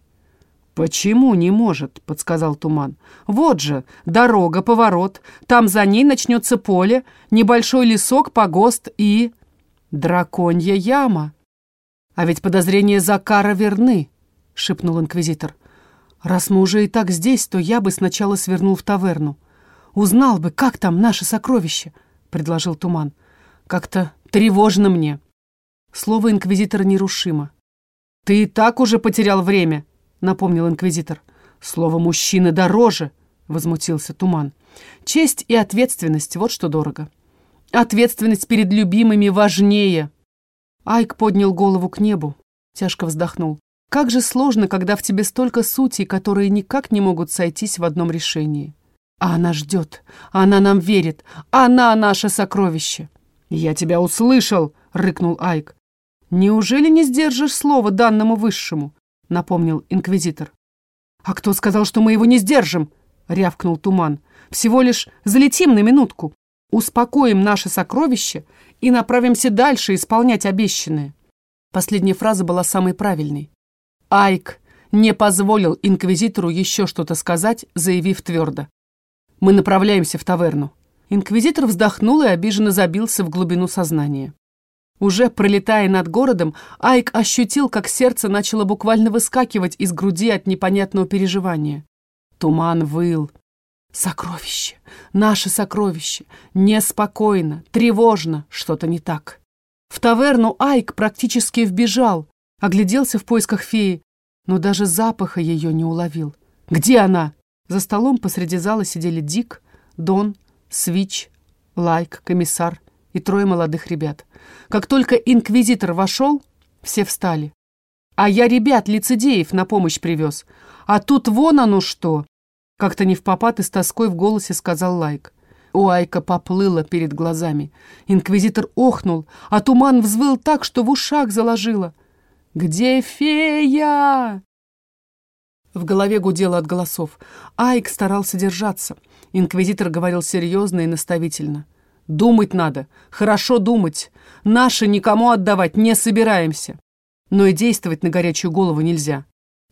«Почему не может?» — подсказал Туман. «Вот же, дорога, поворот, там за ней начнется поле, небольшой лесок, погост и... драконья яма». «А ведь подозрения Закара верны», — шепнул инквизитор. «Раз мы уже и так здесь, то я бы сначала свернул в таверну. Узнал бы, как там наше сокровище», — предложил Туман. «Как-то тревожно мне». Слово инквизитора нерушимо. «Ты и так уже потерял время», — напомнил инквизитор. «Слово мужчины дороже», — возмутился Туман. «Честь и ответственность — вот что дорого. Ответственность перед любимыми важнее». Айк поднял голову к небу, тяжко вздохнул. «Как же сложно, когда в тебе столько сутей, которые никак не могут сойтись в одном решении. А она ждет, она нам верит, она наше сокровище». «Я тебя услышал!» — рыкнул Айк. «Неужели не сдержишь слово данному высшему?» — напомнил инквизитор. «А кто сказал, что мы его не сдержим?» — рявкнул Туман. «Всего лишь залетим на минутку, успокоим наше сокровище и направимся дальше исполнять обещанное». Последняя фраза была самой правильной. Айк не позволил инквизитору еще что-то сказать, заявив твердо. «Мы направляемся в таверну. Инквизитор вздохнул и обиженно забился в глубину сознания. Уже пролетая над городом, Айк ощутил, как сердце начало буквально выскакивать из груди от непонятного переживания. Туман выл. Сокровище! Наше сокровище! Неспокойно, тревожно, что-то не так. В таверну Айк практически вбежал, огляделся в поисках феи, но даже запаха ее не уловил. «Где она?» За столом посреди зала сидели Дик, Дон, Свич, Лайк, комиссар и трое молодых ребят. Как только инквизитор вошел, все встали. А я ребят-лицедеев, на помощь привез. А тут вон оно что!» Как-то не в попад и с тоской в голосе сказал Лайк. У Айка поплыло перед глазами. Инквизитор охнул, а туман взвыл так, что в ушах заложило. «Где фея?» В голове гудело от голосов. Айк старался держаться. Инквизитор говорил серьезно и наставительно. «Думать надо, хорошо думать. Наши никому отдавать не собираемся. Но и действовать на горячую голову нельзя».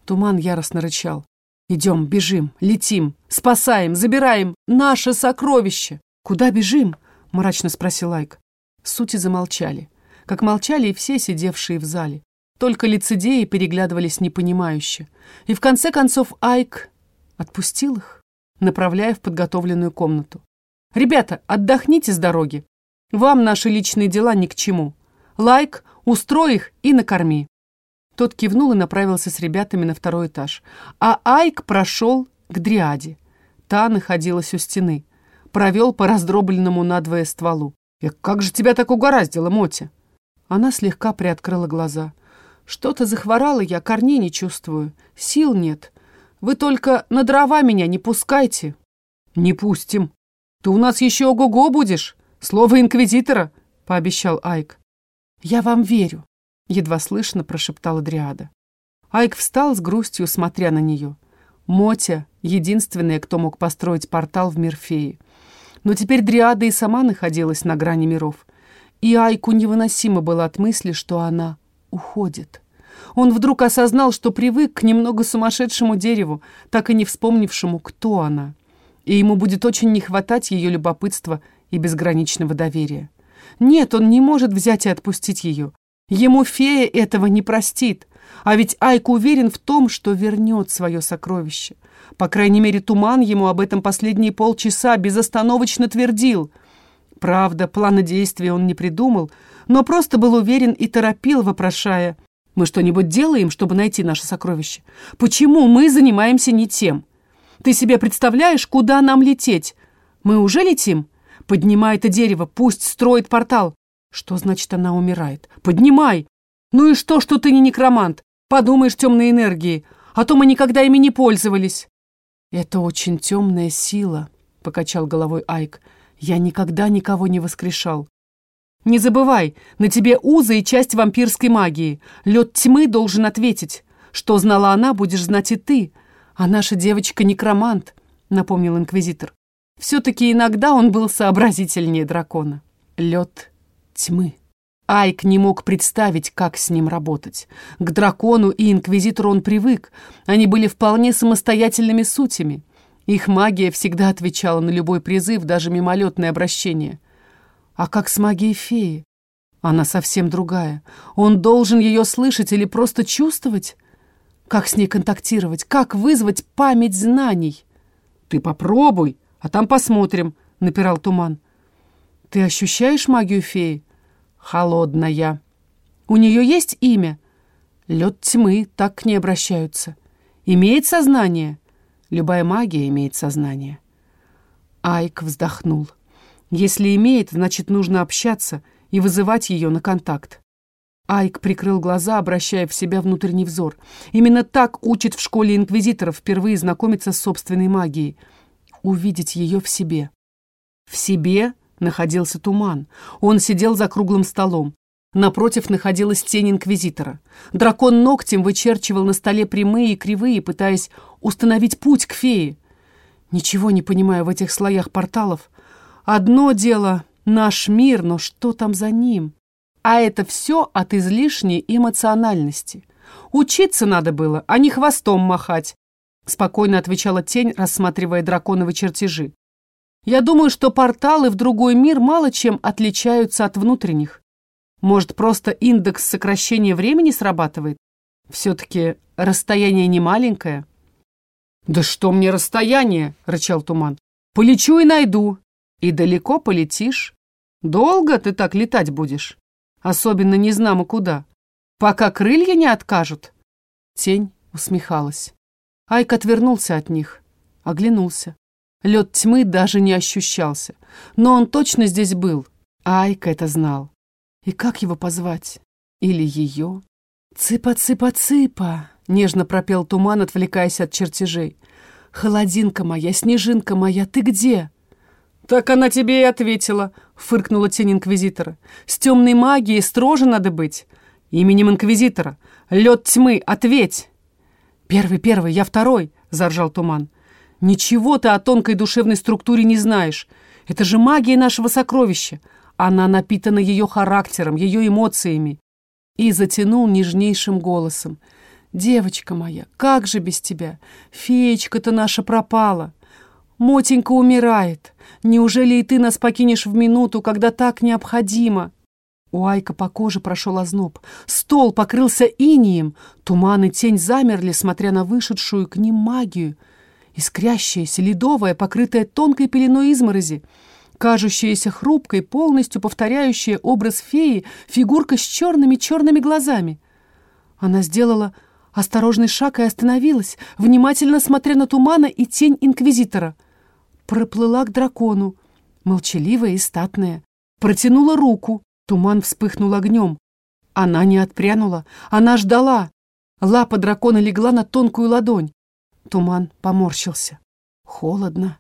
Туман яростно рычал. «Идем, бежим, летим, спасаем, забираем наше сокровище!» «Куда бежим?» — мрачно спросил Айк. Сути замолчали, как молчали и все сидевшие в зале. Только лицедеи переглядывались непонимающе. И в конце концов Айк отпустил их, направляя в подготовленную комнату. «Ребята, отдохните с дороги. Вам наши личные дела ни к чему. Лайк, устрой их и накорми». Тот кивнул и направился с ребятами на второй этаж. А Айк прошел к Дриаде. Та находилась у стены. Провел по раздробленному надвое стволу. «И как же тебя так угораздило, Мотя?» Она слегка приоткрыла глаза. «Что-то захворала я, корней не чувствую. Сил нет. Вы только на дрова меня не пускайте». «Не пустим. Ты у нас еще ого-го будешь. Слово инквизитора», — пообещал Айк. «Я вам верю», едва слышно прошептала Дриада. Айк встал с грустью, смотря на нее. Мотя — единственная, кто мог построить портал в мир феи. Но теперь Дриада и сама находилась на грани миров. И Айку невыносимо было от мысли, что она уходит. Он вдруг осознал, что привык к немного сумасшедшему дереву, так и не вспомнившему, кто она. И ему будет очень не хватать ее любопытства и безграничного доверия. Нет, он не может взять и отпустить ее. Ему фея этого не простит. А ведь Айк уверен в том, что вернет свое сокровище. По крайней мере, Туман ему об этом последние полчаса безостановочно твердил. Правда, плана действия он не придумал, но просто был уверен и торопил, вопрошая. «Мы что-нибудь делаем, чтобы найти наше сокровище? Почему мы занимаемся не тем? Ты себе представляешь, куда нам лететь? Мы уже летим? Поднимай это дерево, пусть строит портал. Что значит она умирает? Поднимай! Ну и что, что ты не некромант? Подумаешь, темной энергии. А то мы никогда ими не пользовались. Это очень темная сила, покачал головой Айк. Я никогда никого не воскрешал. Не забывай, на тебе уза и часть вампирской магии. Лед тьмы должен ответить. Что знала она, будешь знать и ты. А наша девочка некромант, напомнил инквизитор. Все-таки иногда он был сообразительнее дракона. Лед тьмы. Айк не мог представить, как с ним работать. К дракону и инквизитору он привык. Они были вполне самостоятельными сутями. Их магия всегда отвечала на любой призыв, даже мимолетное обращение. А как с магией феи? Она совсем другая. Он должен ее слышать или просто чувствовать? Как с ней контактировать? Как вызвать память знаний? «Ты попробуй, а там посмотрим», — напирал туман. «Ты ощущаешь магию феи?» холодная. У нее есть имя? Лед тьмы, так к ней обращаются. Имеет сознание? Любая магия имеет сознание. Айк вздохнул. Если имеет, значит, нужно общаться и вызывать ее на контакт. Айк прикрыл глаза, обращая в себя внутренний взор. Именно так учит в школе инквизиторов впервые знакомиться с собственной магией. Увидеть ее в себе. В себе находился туман. Он сидел за круглым столом. Напротив находилась тень инквизитора. Дракон ногтем вычерчивал на столе прямые и кривые, пытаясь установить путь к фее. Ничего не понимаю в этих слоях порталов. Одно дело — наш мир, но что там за ним? А это все от излишней эмоциональности. Учиться надо было, а не хвостом махать. Спокойно отвечала тень, рассматривая драконовы чертежи. Я думаю, что порталы в другой мир мало чем отличаются от внутренних. Может, просто индекс сокращения времени срабатывает? Все-таки расстояние не маленькое. «Да что мне расстояние?» — рычал Туман. «Полечу и найду. И далеко полетишь. Долго ты так летать будешь? Особенно не знамо куда. Пока крылья не откажут». Тень усмехалась. Айк отвернулся от них, оглянулся. Лед тьмы даже не ощущался. Но он точно здесь был. Айк это знал. И как его позвать? Или ее? «Цыпа-цыпа-цыпа!» — нежно пропел туман, отвлекаясь от чертежей. «Холодинка моя, снежинка моя, ты где?» «Так она тебе и ответила», — фыркнула тень инквизитора. «С темной магией строже надо быть. Именем инквизитора. Лед тьмы, ответь!» «Первый, первый, я второй», — заржал туман. «Ничего ты о тонкой душевной структуре не знаешь. Это же магия нашего сокровища. Она напитана ее характером, ее эмоциями и затянул нежнейшим голосом. «Девочка моя, как же без тебя? Феечка-то наша пропала. Мотенька умирает. Неужели и ты нас покинешь в минуту, когда так необходимо?» У Айка по коже прошел озноб. Стол покрылся инием. Туман и тень замерли, смотря на вышедшую к ним магию. Искрящаяся, ледовая, покрытая тонкой пеленой изморози кажущаяся хрупкой, полностью повторяющая образ феи, фигурка с черными-черными глазами. Она сделала осторожный шаг и остановилась, внимательно смотря на тумана и тень инквизитора. Проплыла к дракону, молчаливая и статная. Протянула руку, туман вспыхнул огнем. Она не отпрянула, она ждала. Лапа дракона легла на тонкую ладонь. Туман поморщился. Холодно.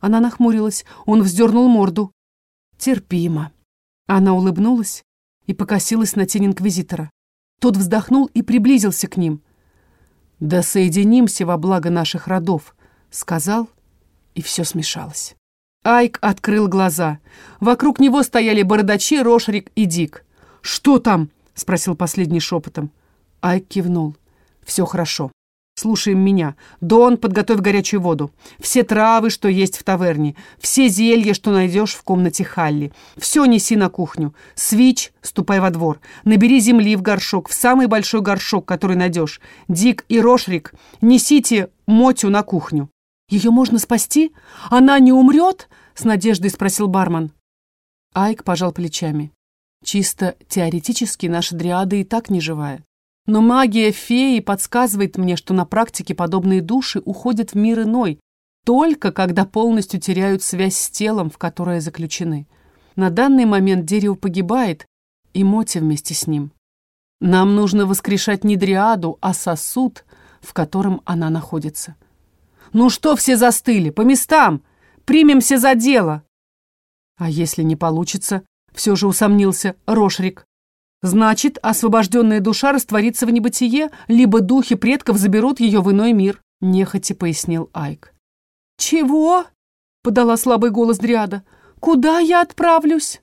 Она нахмурилась, он вздернул морду. Терпимо. Она улыбнулась и покосилась на тень инквизитора. Тот вздохнул и приблизился к ним. «Да соединимся во благо наших родов», — сказал, и все смешалось. Айк открыл глаза. Вокруг него стояли бородачи, Рошрик и Дик. «Что там?» — спросил последний шепотом. Айк кивнул. «Все хорошо. Слушаем меня. Дон, подготовь горячую воду. Все травы, что есть в таверне. Все зелья, что найдешь в комнате Халли. Все неси на кухню. Свич, ступай во двор. Набери земли в горшок, в самый большой горшок, который найдешь. Дик и Рошрик, несите Мотю на кухню. Ее можно спасти? Она не умрет? С надеждой спросил бармен. Айк пожал плечами. Чисто теоретически наша дриада и так не живая. Но магия феи подсказывает мне, что на практике подобные души уходят в мир иной, только когда полностью теряют связь с телом, в которое заключены. На данный момент дерево погибает, и Моти вместе с ним. Нам нужно воскрешать не дриаду, а сосуд, в котором она находится. Ну что все застыли? По местам! Примемся за дело! А если не получится, все же усомнился Рошрик. Значит, освобожденная душа растворится в небытие, либо духи предков заберут ее в иной мир, нехотя пояснил Айк. Чего? подала слабый голос Дриада. Куда я отправлюсь?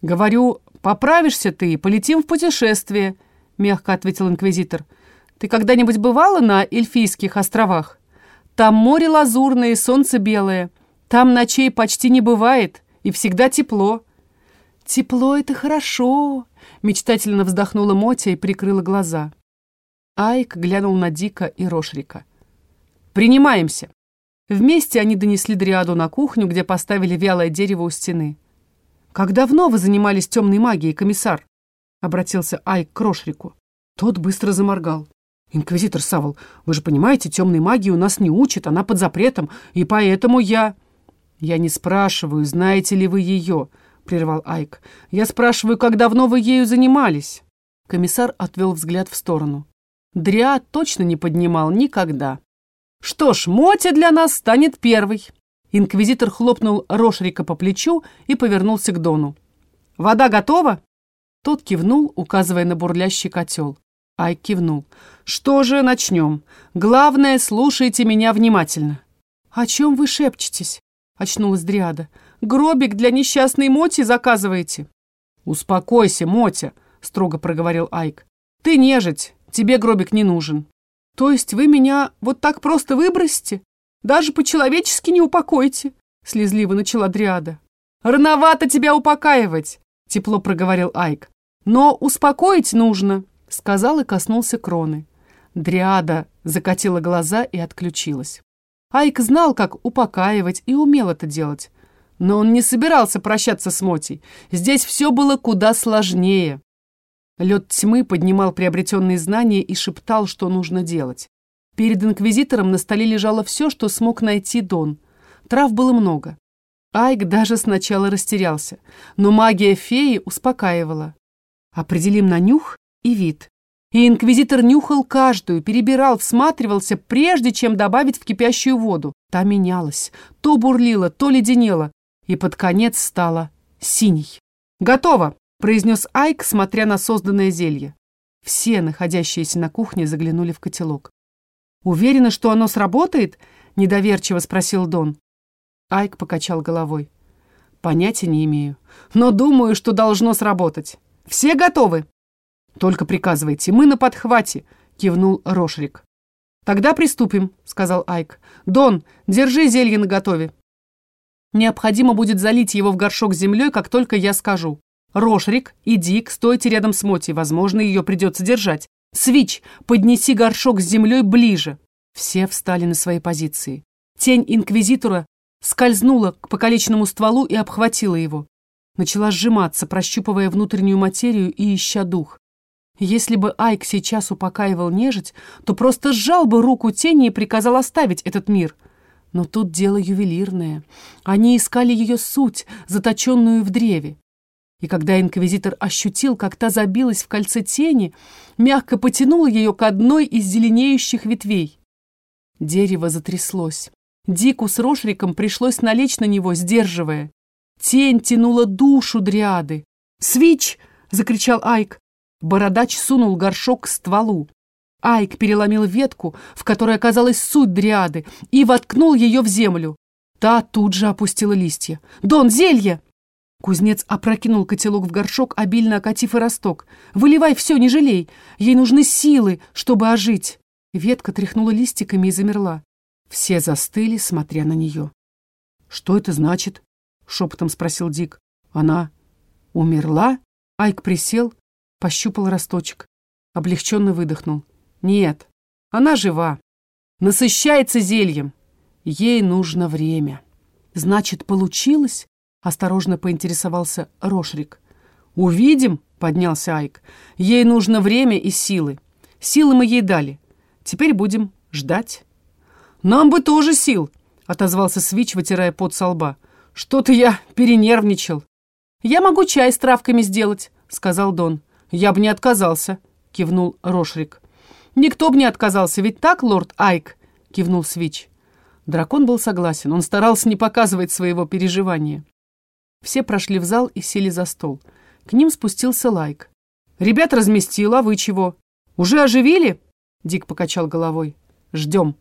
Говорю, поправишься ты и полетим в путешествие, мягко ответил инквизитор. Ты когда-нибудь бывала на Эльфийских островах? Там море лазурное и солнце белое. Там ночей почти не бывает, и всегда тепло. Тепло — это хорошо, Мечтательно вздохнула Мотя и прикрыла глаза. Айк глянул на Дика и Рошрика. «Принимаемся!» Вместе они донесли Дриаду на кухню, где поставили вялое дерево у стены. «Как давно вы занимались темной магией, комиссар?» — обратился Айк к Рошрику. Тот быстро заморгал. «Инквизитор Савол, вы же понимаете, темной магии у нас не учат, она под запретом, и поэтому я...» «Я не спрашиваю, знаете ли вы ее», — прервал Айк. «Я спрашиваю, как давно вы ею занимались?» Комиссар отвел взгляд в сторону. Дриа точно не поднимал никогда. «Что ж, Мотя для нас станет первой». Инквизитор хлопнул Рошрика по плечу и повернулся к Дону. «Вода готова?» Тот кивнул, указывая на бурлящий котел. Айк кивнул. «Что же, начнем. Главное, слушайте меня внимательно». «О чем вы шепчетесь?» — очнулась Дриада. Гробик для несчастной Моти заказываете?» «Успокойся, Мотя», — строго проговорил Айк. «Ты нежить, тебе гробик не нужен». «То есть вы меня вот так просто выбросите? Даже по-человечески не упокоите?» — слезливо начала Дриада. «Рановато тебя упокаивать!» — тепло проговорил Айк. «Но успокоить нужно!» — сказал и коснулся кроны. Дриада закатила глаза и отключилась. Айк знал, как упокаивать, и умел это делать. Но он не собирался прощаться с Мотей. Здесь все было куда сложнее. Лед тьмы поднимал приобретенные знания и шептал, что нужно делать. Перед инквизитором на столе лежало все, что смог найти Дон. Трав было много. Айк даже сначала растерялся, но магия феи успокаивала. Определим на нюх и вид. И инквизитор нюхал каждую, перебирал, всматривался, прежде чем добавить в кипящую воду. Та менялась, то бурлила, то леденела, и под конец стала синей. «Готово!» — произнес Айк, смотря на созданное зелье. Все, находящиеся на кухне, заглянули в котелок. «Уверена, что оно сработает?» — недоверчиво спросил Дон. Айк покачал головой. «Понятия не имею, но думаю, что должно сработать. Все готовы?» «Только приказывайте, мы на подхвате», — кивнул Рошрик. «Тогда приступим», — сказал Айк. «Дон, держи зелье наготове. Необходимо будет залить его в горшок с землей, как только я скажу. Рошрик и Дик, стойте рядом с Моти, возможно, ее придется держать. Свич, поднеси горшок с землей ближе. Все встали на свои позиции. Тень инквизитора скользнула к покалеченному стволу и обхватила его. Начала сжиматься, прощупывая внутреннюю материю и ища дух. Если бы Айк сейчас упокаивал нежить, то просто сжал бы руку тени и приказал оставить этот мир — но тут дело ювелирное. Они искали ее суть, заточенную в древе. И когда инквизитор ощутил, как та забилась в кольце тени, мягко потянул ее к одной из зеленеющих ветвей. Дерево затряслось. Дику с Рошриком пришлось налечь на него, сдерживая. Тень тянула душу дриады. «Свич!» — закричал Айк. Бородач сунул горшок к стволу. Айк переломил ветку, в которой оказалась суть дриады, и воткнул ее в землю. Та тут же опустила листья. «Дон, зелье!» Кузнец опрокинул котелок в горшок, обильно окатив и росток. «Выливай все, не жалей! Ей нужны силы, чтобы ожить!» Ветка тряхнула листиками и замерла. Все застыли, смотря на нее. «Что это значит?» — шепотом спросил Дик. «Она умерла?» Айк присел, пощупал росточек. Облегченно выдохнул. Нет, она жива. Насыщается зельем. Ей нужно время. Значит, получилось? Осторожно поинтересовался Рошрик. Увидим, поднялся Айк. Ей нужно время и силы. Силы мы ей дали. Теперь будем ждать. Нам бы тоже сил, отозвался Свич, вытирая пот со лба. Что-то я перенервничал. Я могу чай с травками сделать, сказал Дон. Я бы не отказался, кивнул Рошрик. «Никто бы не отказался, ведь так, лорд Айк?» — кивнул Свич. Дракон был согласен, он старался не показывать своего переживания. Все прошли в зал и сели за стол. К ним спустился Лайк. «Ребят разместил, а вы чего? Уже оживили?» Дик покачал головой. «Ждем».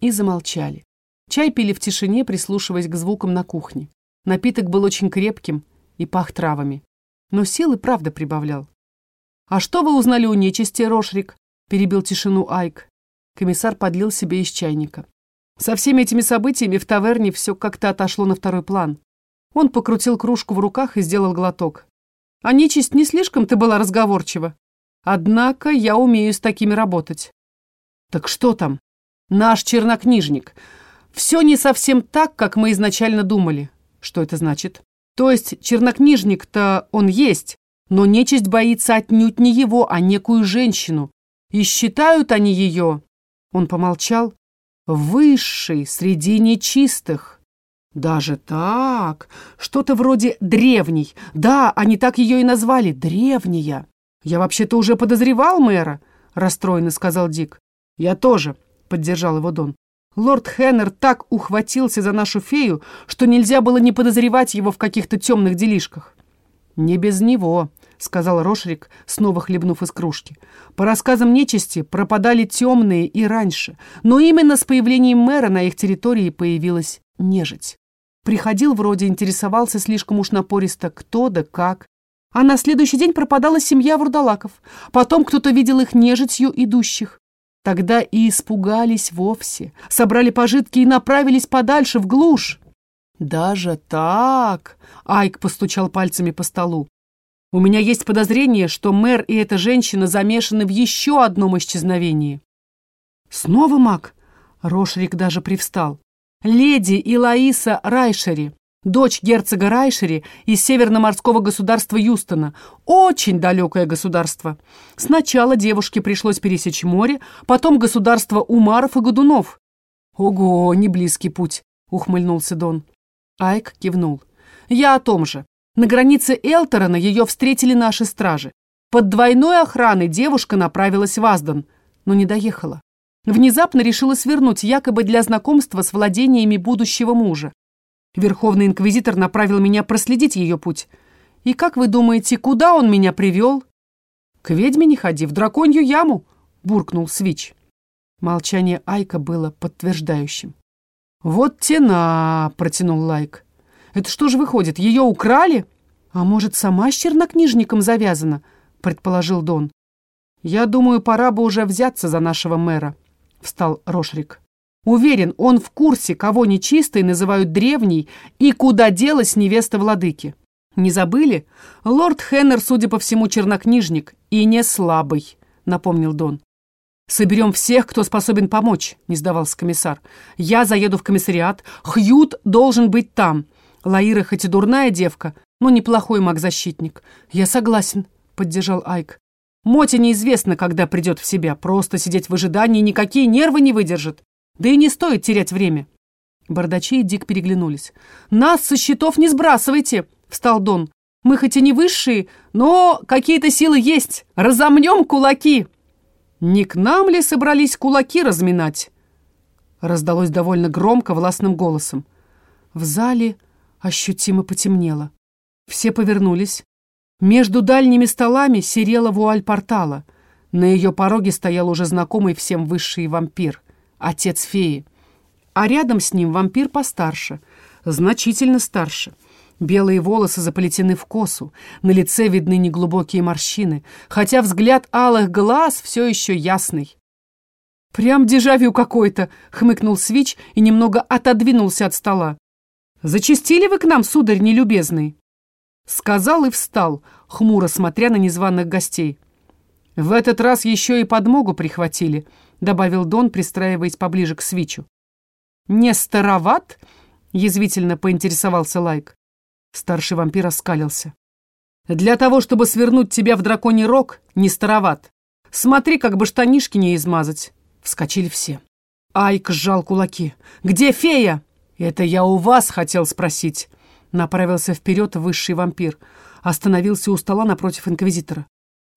И замолчали. Чай пили в тишине, прислушиваясь к звукам на кухне. Напиток был очень крепким и пах травами. Но силы правда прибавлял. «А что вы узнали у нечисти, Рошрик?» перебил тишину Айк. Комиссар подлил себе из чайника. Со всеми этими событиями в таверне все как-то отошло на второй план. Он покрутил кружку в руках и сделал глоток. А нечисть не слишком-то была разговорчива. Однако я умею с такими работать. Так что там? Наш чернокнижник. Все не совсем так, как мы изначально думали. Что это значит? То есть чернокнижник-то он есть, но нечисть боится отнюдь не его, а некую женщину, и считают они ее, он помолчал, высшей среди нечистых. Даже так, что-то вроде древней. Да, они так ее и назвали, древняя. Я вообще-то уже подозревал мэра, расстроенно сказал Дик. Я тоже, поддержал его Дон. Лорд Хеннер так ухватился за нашу фею, что нельзя было не подозревать его в каких-то темных делишках. Не без него, — сказал Рошрик, снова хлебнув из кружки. «По рассказам нечисти пропадали темные и раньше, но именно с появлением мэра на их территории появилась нежить. Приходил вроде, интересовался слишком уж напористо, кто да как. А на следующий день пропадала семья вурдалаков. Потом кто-то видел их нежитью идущих. Тогда и испугались вовсе, собрали пожитки и направились подальше, в глушь. «Даже так?» — Айк постучал пальцами по столу. «У меня есть подозрение, что мэр и эта женщина замешаны в еще одном исчезновении». «Снова маг?» — Рошрик даже привстал. «Леди Илаиса Райшери, дочь герцога Райшери из северно-морского государства Юстона. Очень далекое государство. Сначала девушке пришлось пересечь море, потом государство Умаров и Годунов. «Ого, не близкий путь», — ухмыльнулся Дон. Айк кивнул. «Я о том же. На границе Элторона ее встретили наши стражи. Под двойной охраной девушка направилась в Аздон, но не доехала. Внезапно решила свернуть, якобы для знакомства с владениями будущего мужа. Верховный инквизитор направил меня проследить ее путь. И как вы думаете, куда он меня привел? К ведьме не ходи, в драконью яму, буркнул Свич. Молчание Айка было подтверждающим. «Вот тена!» — протянул Лайк. «Это что же выходит, ее украли? А может, сама с чернокнижником завязана?» — предположил Дон. «Я думаю, пора бы уже взяться за нашего мэра», — встал Рошрик. «Уверен, он в курсе, кого нечистой называют древней и куда делась невеста владыки. Не забыли? Лорд Хеннер, судя по всему, чернокнижник и не слабый», — напомнил Дон. «Соберем всех, кто способен помочь», — не сдавался комиссар. «Я заеду в комиссариат. Хьют должен быть там. Лаира хоть и дурная девка, но неплохой маг-защитник». «Я согласен», — поддержал Айк. «Моте неизвестно, когда придет в себя. Просто сидеть в ожидании никакие нервы не выдержат. Да и не стоит терять время». Бардачи и Дик переглянулись. «Нас со счетов не сбрасывайте!» — встал Дон. «Мы хоть и не высшие, но какие-то силы есть. Разомнем кулаки!» «Не к нам ли собрались кулаки разминать?» Раздалось довольно громко, властным голосом. В зале ощутимо потемнело. Все повернулись. Между дальними столами серела вуаль портала. На ее пороге стоял уже знакомый всем высший вампир, отец феи. А рядом с ним вампир постарше, значительно старше — Белые волосы заплетены в косу, на лице видны неглубокие морщины, хотя взгляд алых глаз все еще ясный. «Прям дежавю какой-то!» — хмыкнул Свич и немного отодвинулся от стола. «Зачистили вы к нам, сударь нелюбезный?» Сказал и встал, хмуро смотря на незваных гостей. «В этот раз еще и подмогу прихватили», — добавил Дон, пристраиваясь поближе к Свичу. «Не староват?» — язвительно поинтересовался Лайк. Старший вампир оскалился. «Для того, чтобы свернуть тебя в драконий рог, не староват. Смотри, как бы штанишки не измазать». Вскочили все. Айк сжал кулаки. «Где фея?» «Это я у вас хотел спросить». Направился вперед высший вампир. Остановился у стола напротив инквизитора.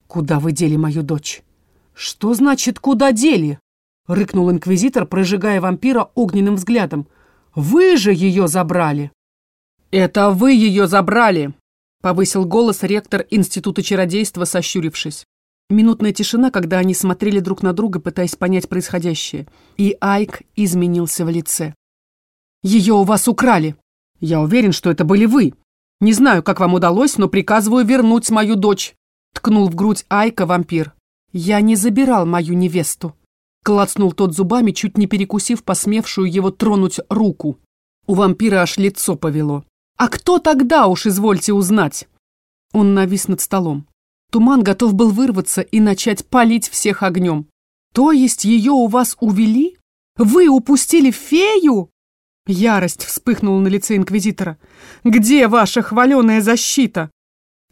«Куда вы дели мою дочь?» «Что значит «куда дели»?» Рыкнул инквизитор, прожигая вампира огненным взглядом. «Вы же ее забрали!» «Это вы ее забрали!» — повысил голос ректор Института чародейства, сощурившись. Минутная тишина, когда они смотрели друг на друга, пытаясь понять происходящее. И Айк изменился в лице. «Ее у вас украли! Я уверен, что это были вы! Не знаю, как вам удалось, но приказываю вернуть мою дочь!» Ткнул в грудь Айка вампир. «Я не забирал мою невесту!» Клацнул тот зубами, чуть не перекусив посмевшую его тронуть руку. У вампира аж лицо повело. «А кто тогда уж, извольте узнать?» Он навис над столом. Туман готов был вырваться и начать палить всех огнем. «То есть ее у вас увели? Вы упустили фею?» Ярость вспыхнула на лице инквизитора. «Где ваша хваленая защита?»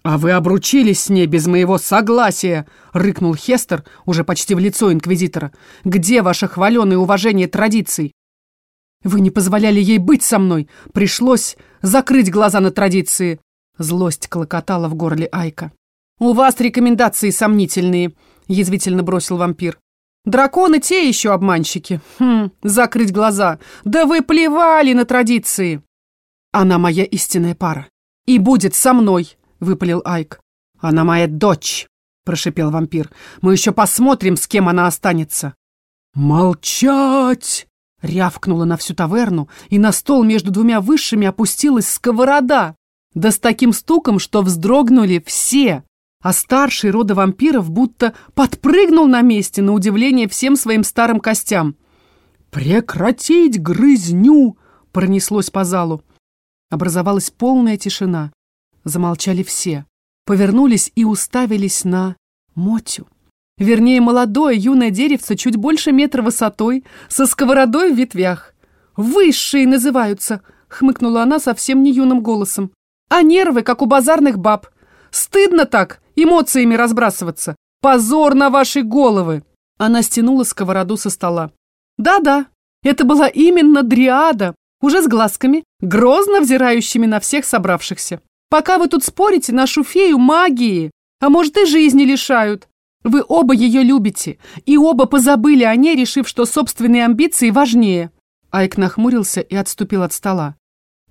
«А вы обручились с ней без моего согласия!» — рыкнул Хестер уже почти в лицо инквизитора. «Где ваше хваленое уважение традиций? Вы не позволяли ей быть со мной. Пришлось закрыть глаза на традиции. Злость клокотала в горле Айка. «У вас рекомендации сомнительные», — язвительно бросил вампир. «Драконы те еще обманщики. Хм, закрыть глаза. Да вы плевали на традиции!» «Она моя истинная пара. И будет со мной», — выпалил Айк. «Она моя дочь», — прошипел вампир. «Мы еще посмотрим, с кем она останется». «Молчать!» Рявкнула на всю таверну, и на стол между двумя высшими опустилась сковорода. Да с таким стуком, что вздрогнули все. А старший рода вампиров будто подпрыгнул на месте, на удивление всем своим старым костям. «Прекратить грызню!» — пронеслось по залу. Образовалась полная тишина. Замолчали все. Повернулись и уставились на Мотю. Вернее, молодое юное деревце чуть больше метра высотой, со сковородой в ветвях. «Высшие называются», — хмыкнула она совсем не юным голосом. «А нервы, как у базарных баб. Стыдно так эмоциями разбрасываться. Позор на ваши головы!» Она стянула сковороду со стола. «Да-да, это была именно дриада, уже с глазками, грозно взирающими на всех собравшихся. Пока вы тут спорите, нашу фею магии, а может и жизни лишают. Вы оба ее любите, и оба позабыли о ней, решив, что собственные амбиции важнее». Айк нахмурился и отступил от стола.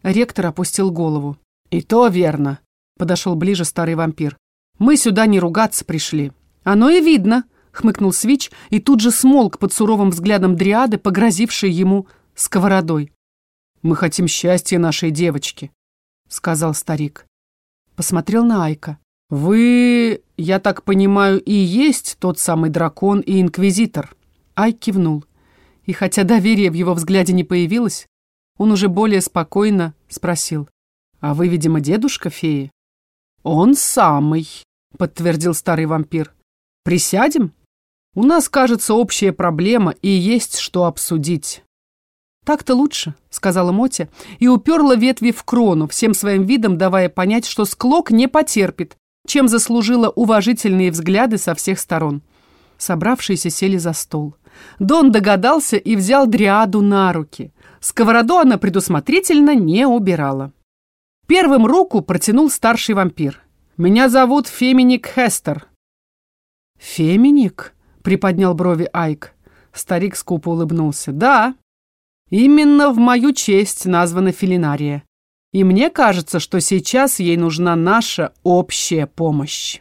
Ректор опустил голову. «И то верно», — подошел ближе старый вампир. «Мы сюда не ругаться пришли». «Оно и видно», — хмыкнул Свич и тут же смолк под суровым взглядом дриады, погрозившей ему сковородой. «Мы хотим счастья нашей девочки», — сказал старик. Посмотрел на Айка. «Вы, я так понимаю, и есть тот самый дракон и инквизитор?» Айк кивнул. И хотя доверие в его взгляде не появилось, он уже более спокойно спросил. «А вы, видимо, дедушка феи?» «Он самый», — подтвердил старый вампир. «Присядем? У нас, кажется, общая проблема и есть что обсудить». «Так-то лучше», — сказала Мотя и уперла ветви в крону, всем своим видом давая понять, что склок не потерпит, чем заслужила уважительные взгляды со всех сторон. Собравшиеся сели за стол. Дон догадался и взял Дриаду на руки. Сковороду она предусмотрительно не убирала. Первым руку протянул старший вампир. «Меня зовут Феминик Хестер». «Феминик?» — приподнял брови Айк. Старик скупо улыбнулся. «Да, именно в мою честь названа Филинария. И мне кажется, что сейчас ей нужна наша общая помощь.